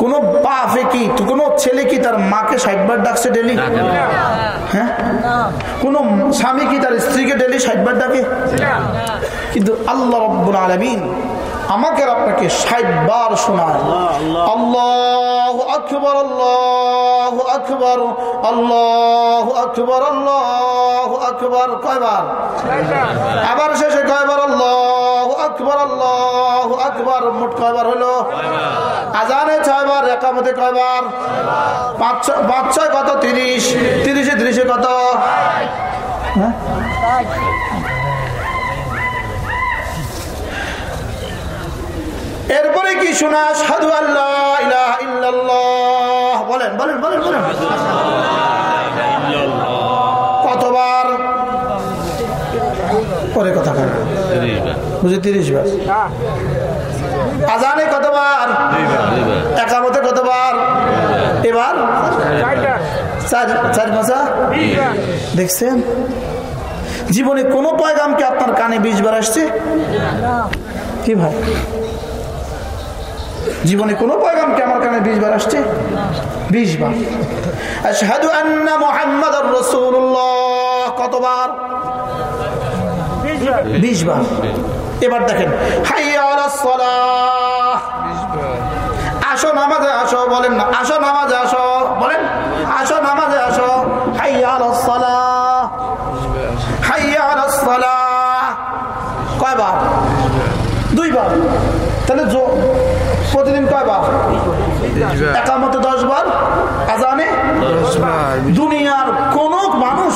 কোন বাপে কি, কোন ছেলে কি তার মাকে ষাট বার ডাকছে ডেলি হ্যাঁ? কোন স্বামী কি তার স্ত্রীকে ডেলি ষাট বার ডাকে? কিন্তু আল্লাহ রব্বুল আলমিন আমাকে আপনাকে ষাট বার শোনায়। আল্লাহ। আকবর আল্লাহ আকবর আল্লাহ আকবর আল্লাহ আকবর। কয়বার? আবার শেষে কয়বার? আল্লাহ আকবর আল্লাহ আকবর। মোট কয়বার হলো? আজানে ছয়বার একামতে কয়বার? পাঁচ পাঁচ ছয় কত? তিরিশ। তিরিশে তিরিশে কত? হ্যাঁ? এরপরে কি শোনা? সাধু আল্লাহ ইলাহা বলেন বলেন বলেন বলেন। কতবার? পরে কথা বার বুঝি তিরিশ বার। আজানে কতবার? একামতে কতবার? এবার? চার মাসা দেখছেন? জীবনে কোন পয়গামকে আপনার কানে বিশ বার আসছে? কি ভাই? জীবনে কোন পয়গামকে আমার কানে বিশ বার আসছে? বিশ বার। আশহাদু আন্না মুহাম্মাদুর রাসূলুল্লাহ। কতবার? বিশ বার। এবার দেখেন, হাইয়া আলাস সালাহ। আসো নামাজে আসো, বলেন না, আসো নামাজে আসো, বলেন, আসো নামাজে আসো। হাইয়া আলাস সালাহ। হাইয়া আলাস সালাহ। কয়বার? দুইবার। তাহলে প্রতিদিন কয়বার একামতে দশ বার? আজানে? দুনিয়ার কোন মানুষ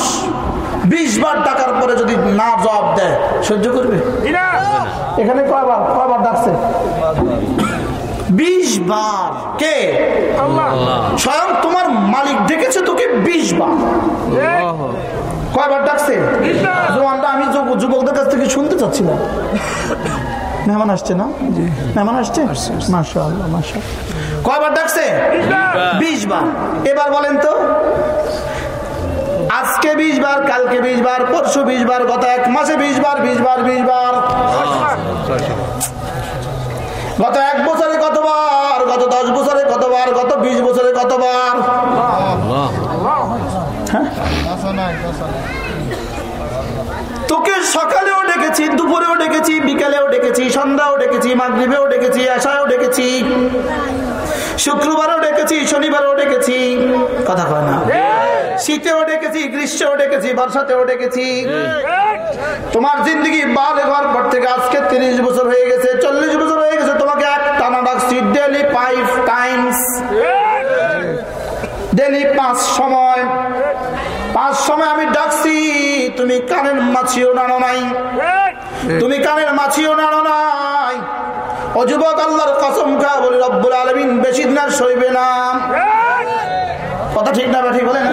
বিশ বার ডাকার পরে যদি না জবাব দেয় সহ্য করবে? এখানে কয়বার কয়বার ডাকছে? বিশ বার। কে? স্বয়ং তোমার মালিক ডেকেছে তোকে বিশ বার। কয়বার ডাকছে? জোয়ানটা আমি যুবকদের কাছ থেকে শুনতে চাচ্ছিলাম। মেহমান আসছে না? মেহমান আসছে? মাসা আল্লাহ মাসা কয়বার ডাকছে? বিশ বার এবার বলেন তো। আজকে বিশ বার কালকে বিশ বার পরশু বিশ বার গত এক মাসে বিশ বার বিশ বার বিশ বার গত এক বছরে কতবার গত দশ বছরে কতবার গত বিশ বছরে কতবার? তোকে সকালেও ডেকেছি, দুপুরেও ডেকেছি, বিকালেও ডেকেছি, সন্ধ্যাও ডেকেছি, মাগরীবেও ডেকেছি আশাও ডেকেছি, শুক্রবারও ডেকেছি, শনিবারও ডেকেছি। কথা কয় না? শীতেও ডেকেছি, গ্রীষ্মেও ডেকেছি, বর্ষাতেও ডেকেছি। তোমার জিন্দগি বাল হওয়ার পর থেকে আজকে তিরিশ বছর হয়ে গেছে, চল্লিশ বছর হয়ে গেছে, তোমাকে এক টানা ডাকছি ডেলি ফাইভ টাইমস ডেলি পাঁচ সময়। পাঁচ সময় আমি ডাকছি তুমি কানের মাছিও নাড়ো নাই। তুমি কানের মাছিও নাড়ো নাই। ও যুবক আল্লাহর কসম খা বলি রব্বুল আলমিন বেশি দিন আর সইবে না। কথা ঠিক না ঠিক বলেন?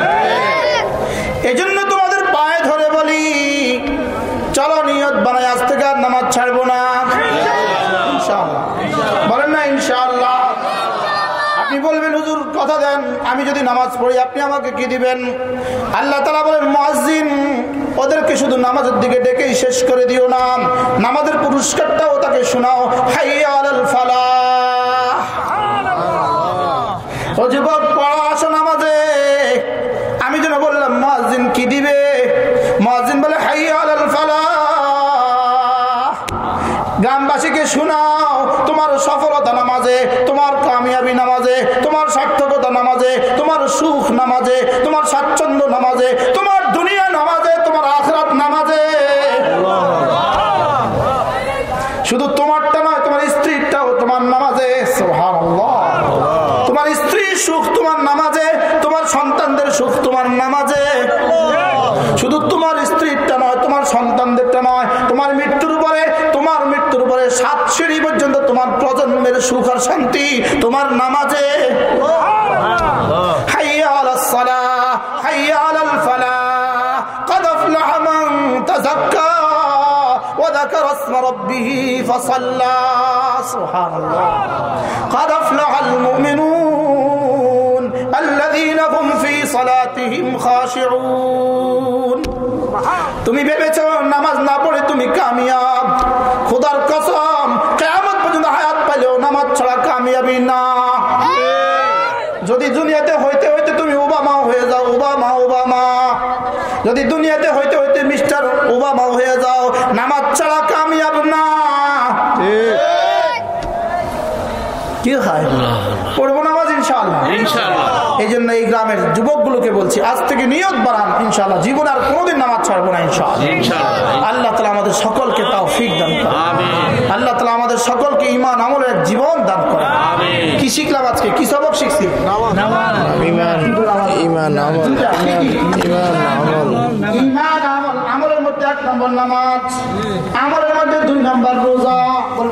এই। জন্য তোমাদের পায়ে ধরে বলি চলো নিয়ত বানাই আজ থেকে আর নামাজ ছাড়বো না। ইনশাআল্লাহ। বলেন না ইনশাআল্লাহ আপনি বলবেন হুজুর কথা দেন, আমি যদি নামাজ পড়ি, আপনি আমাকে কি দিবেন? আল্লাহ তালা বলেন মহাজিন ওদেরকে শুধু নামাজের দিকে ডেকেই শেষ করে দিও না। নামাজের পুরস্কারটাও তাকে শোনাও। হাই আল ফালাহ তোমার সুখ নামাজে, তোমার স্বাচ্ছন্দ্য নামাজে, তোমার দুনিয়া নামাজে, তোমার আখরাত নামাজে। শুধু তোমারটা নয়, তোমার স্ত্রীরটাও তোমার নামাজে তোমার স্ত্রীর সুখ তোমার নামাজে, তোমার সন্তানদের সুখ তোমার নামাজে। শুধু তোমার স্ত্রীরটা নয়, তোমার সন্তানদেরটা নয়, তোমার মৃত্যুর পরে, তোমার মৃত্যুর পরে সাত সিঁড়ি পর্যন্ত তোমার প্রজন্মের সুখ আর শান্তি তোমার নামাজে। ربه فصلى سبحان الله قد أفلح المؤمنون الذين هم في صلاتهم خاشعون তুমি ভেবেছ নামাজ না পড়ে তুমি কামিয়াব খুদার কসম কেমন পর্যন্ত হায়াত পাইলেও নামাজ ছাড়া কামিয়াবি না যদি দুনিয়াতে হইতে হইতে তুমি ওবামা হয়ে যাও ওবামা ওবামা যদি দুনিয়াতে হইতে হইতে মিস্টার কি হয়? পড়ব নামাজ ইনশাআল্লাহ। ইনশাআল্লাহ। এই জন্য এই গ্রামের যুবকগুলোকে বলছি আজ থেকে নিয়ত বাড়ান ইনশাআল্লাহ। জীবন আর কোনোদিন নামাজ ছাড়বো না ইনশাআল্লাহ। ইনশাআল্লাহ। আল্লাহ তালা আমাদের সকলকে তাও ফিক দান করে আল্লাহ তালা আমাদের সকলকে ইমান আমলের এক জীবন দান করে কি শিখলাম আজকে? কি সবক শিখছি? ইমান ইমান আমল। ইমান আমল ইমান আমল আমলের মধ্যে এক নম্বর নামাজ। আমলের মধ্যে দুই নম্বর রোজা।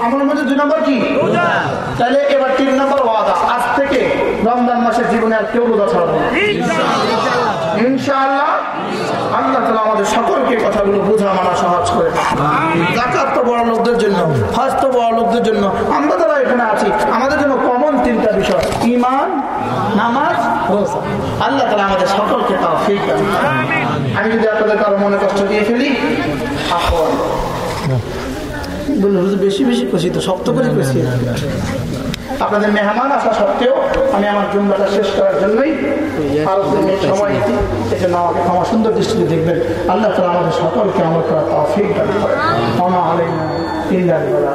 আমলের মধ্যে দুই নম্বর কি? তাহলে এবার তিন নম্বর ওয়াদা। আজ থেকে রমজান মাসের জীবনে আর কেউ রোজা ছাড়বো ইনশাআল্লাহ। আল্লাহ তালা আমাদের সকলকে কথাগুলো বোঝা মানা সহজ করে জাকাত তো বড় লোকদের জন্য হজ তো বড় লোকদের জন্য। আমরা যারা এখানে আছি আমাদের জন্য কমন তিনটা বিষয়। ইমান নামাজ রোজা। আল্লাহ তালা আমাদের সকলকে তাও ফিক আমি যদি আপনাদের কারও মনে কষ্ট দিয়ে ফেলি বেশি বেশি খুশি তো শক্ত করে খুশি আপনাদের মেহমান আসা সত্ত্বেও আমি আমার জুমলাটা শেষ করার জন্যই আরও সময় এজন্য আমাকে ক্ষমা সুন্দর দৃষ্টিতে দেখবেন। আল্লাহ তালা আমাদের সকলকে আমার করা তৌফিক ক্ষমা ইল্লা বিল্লাহ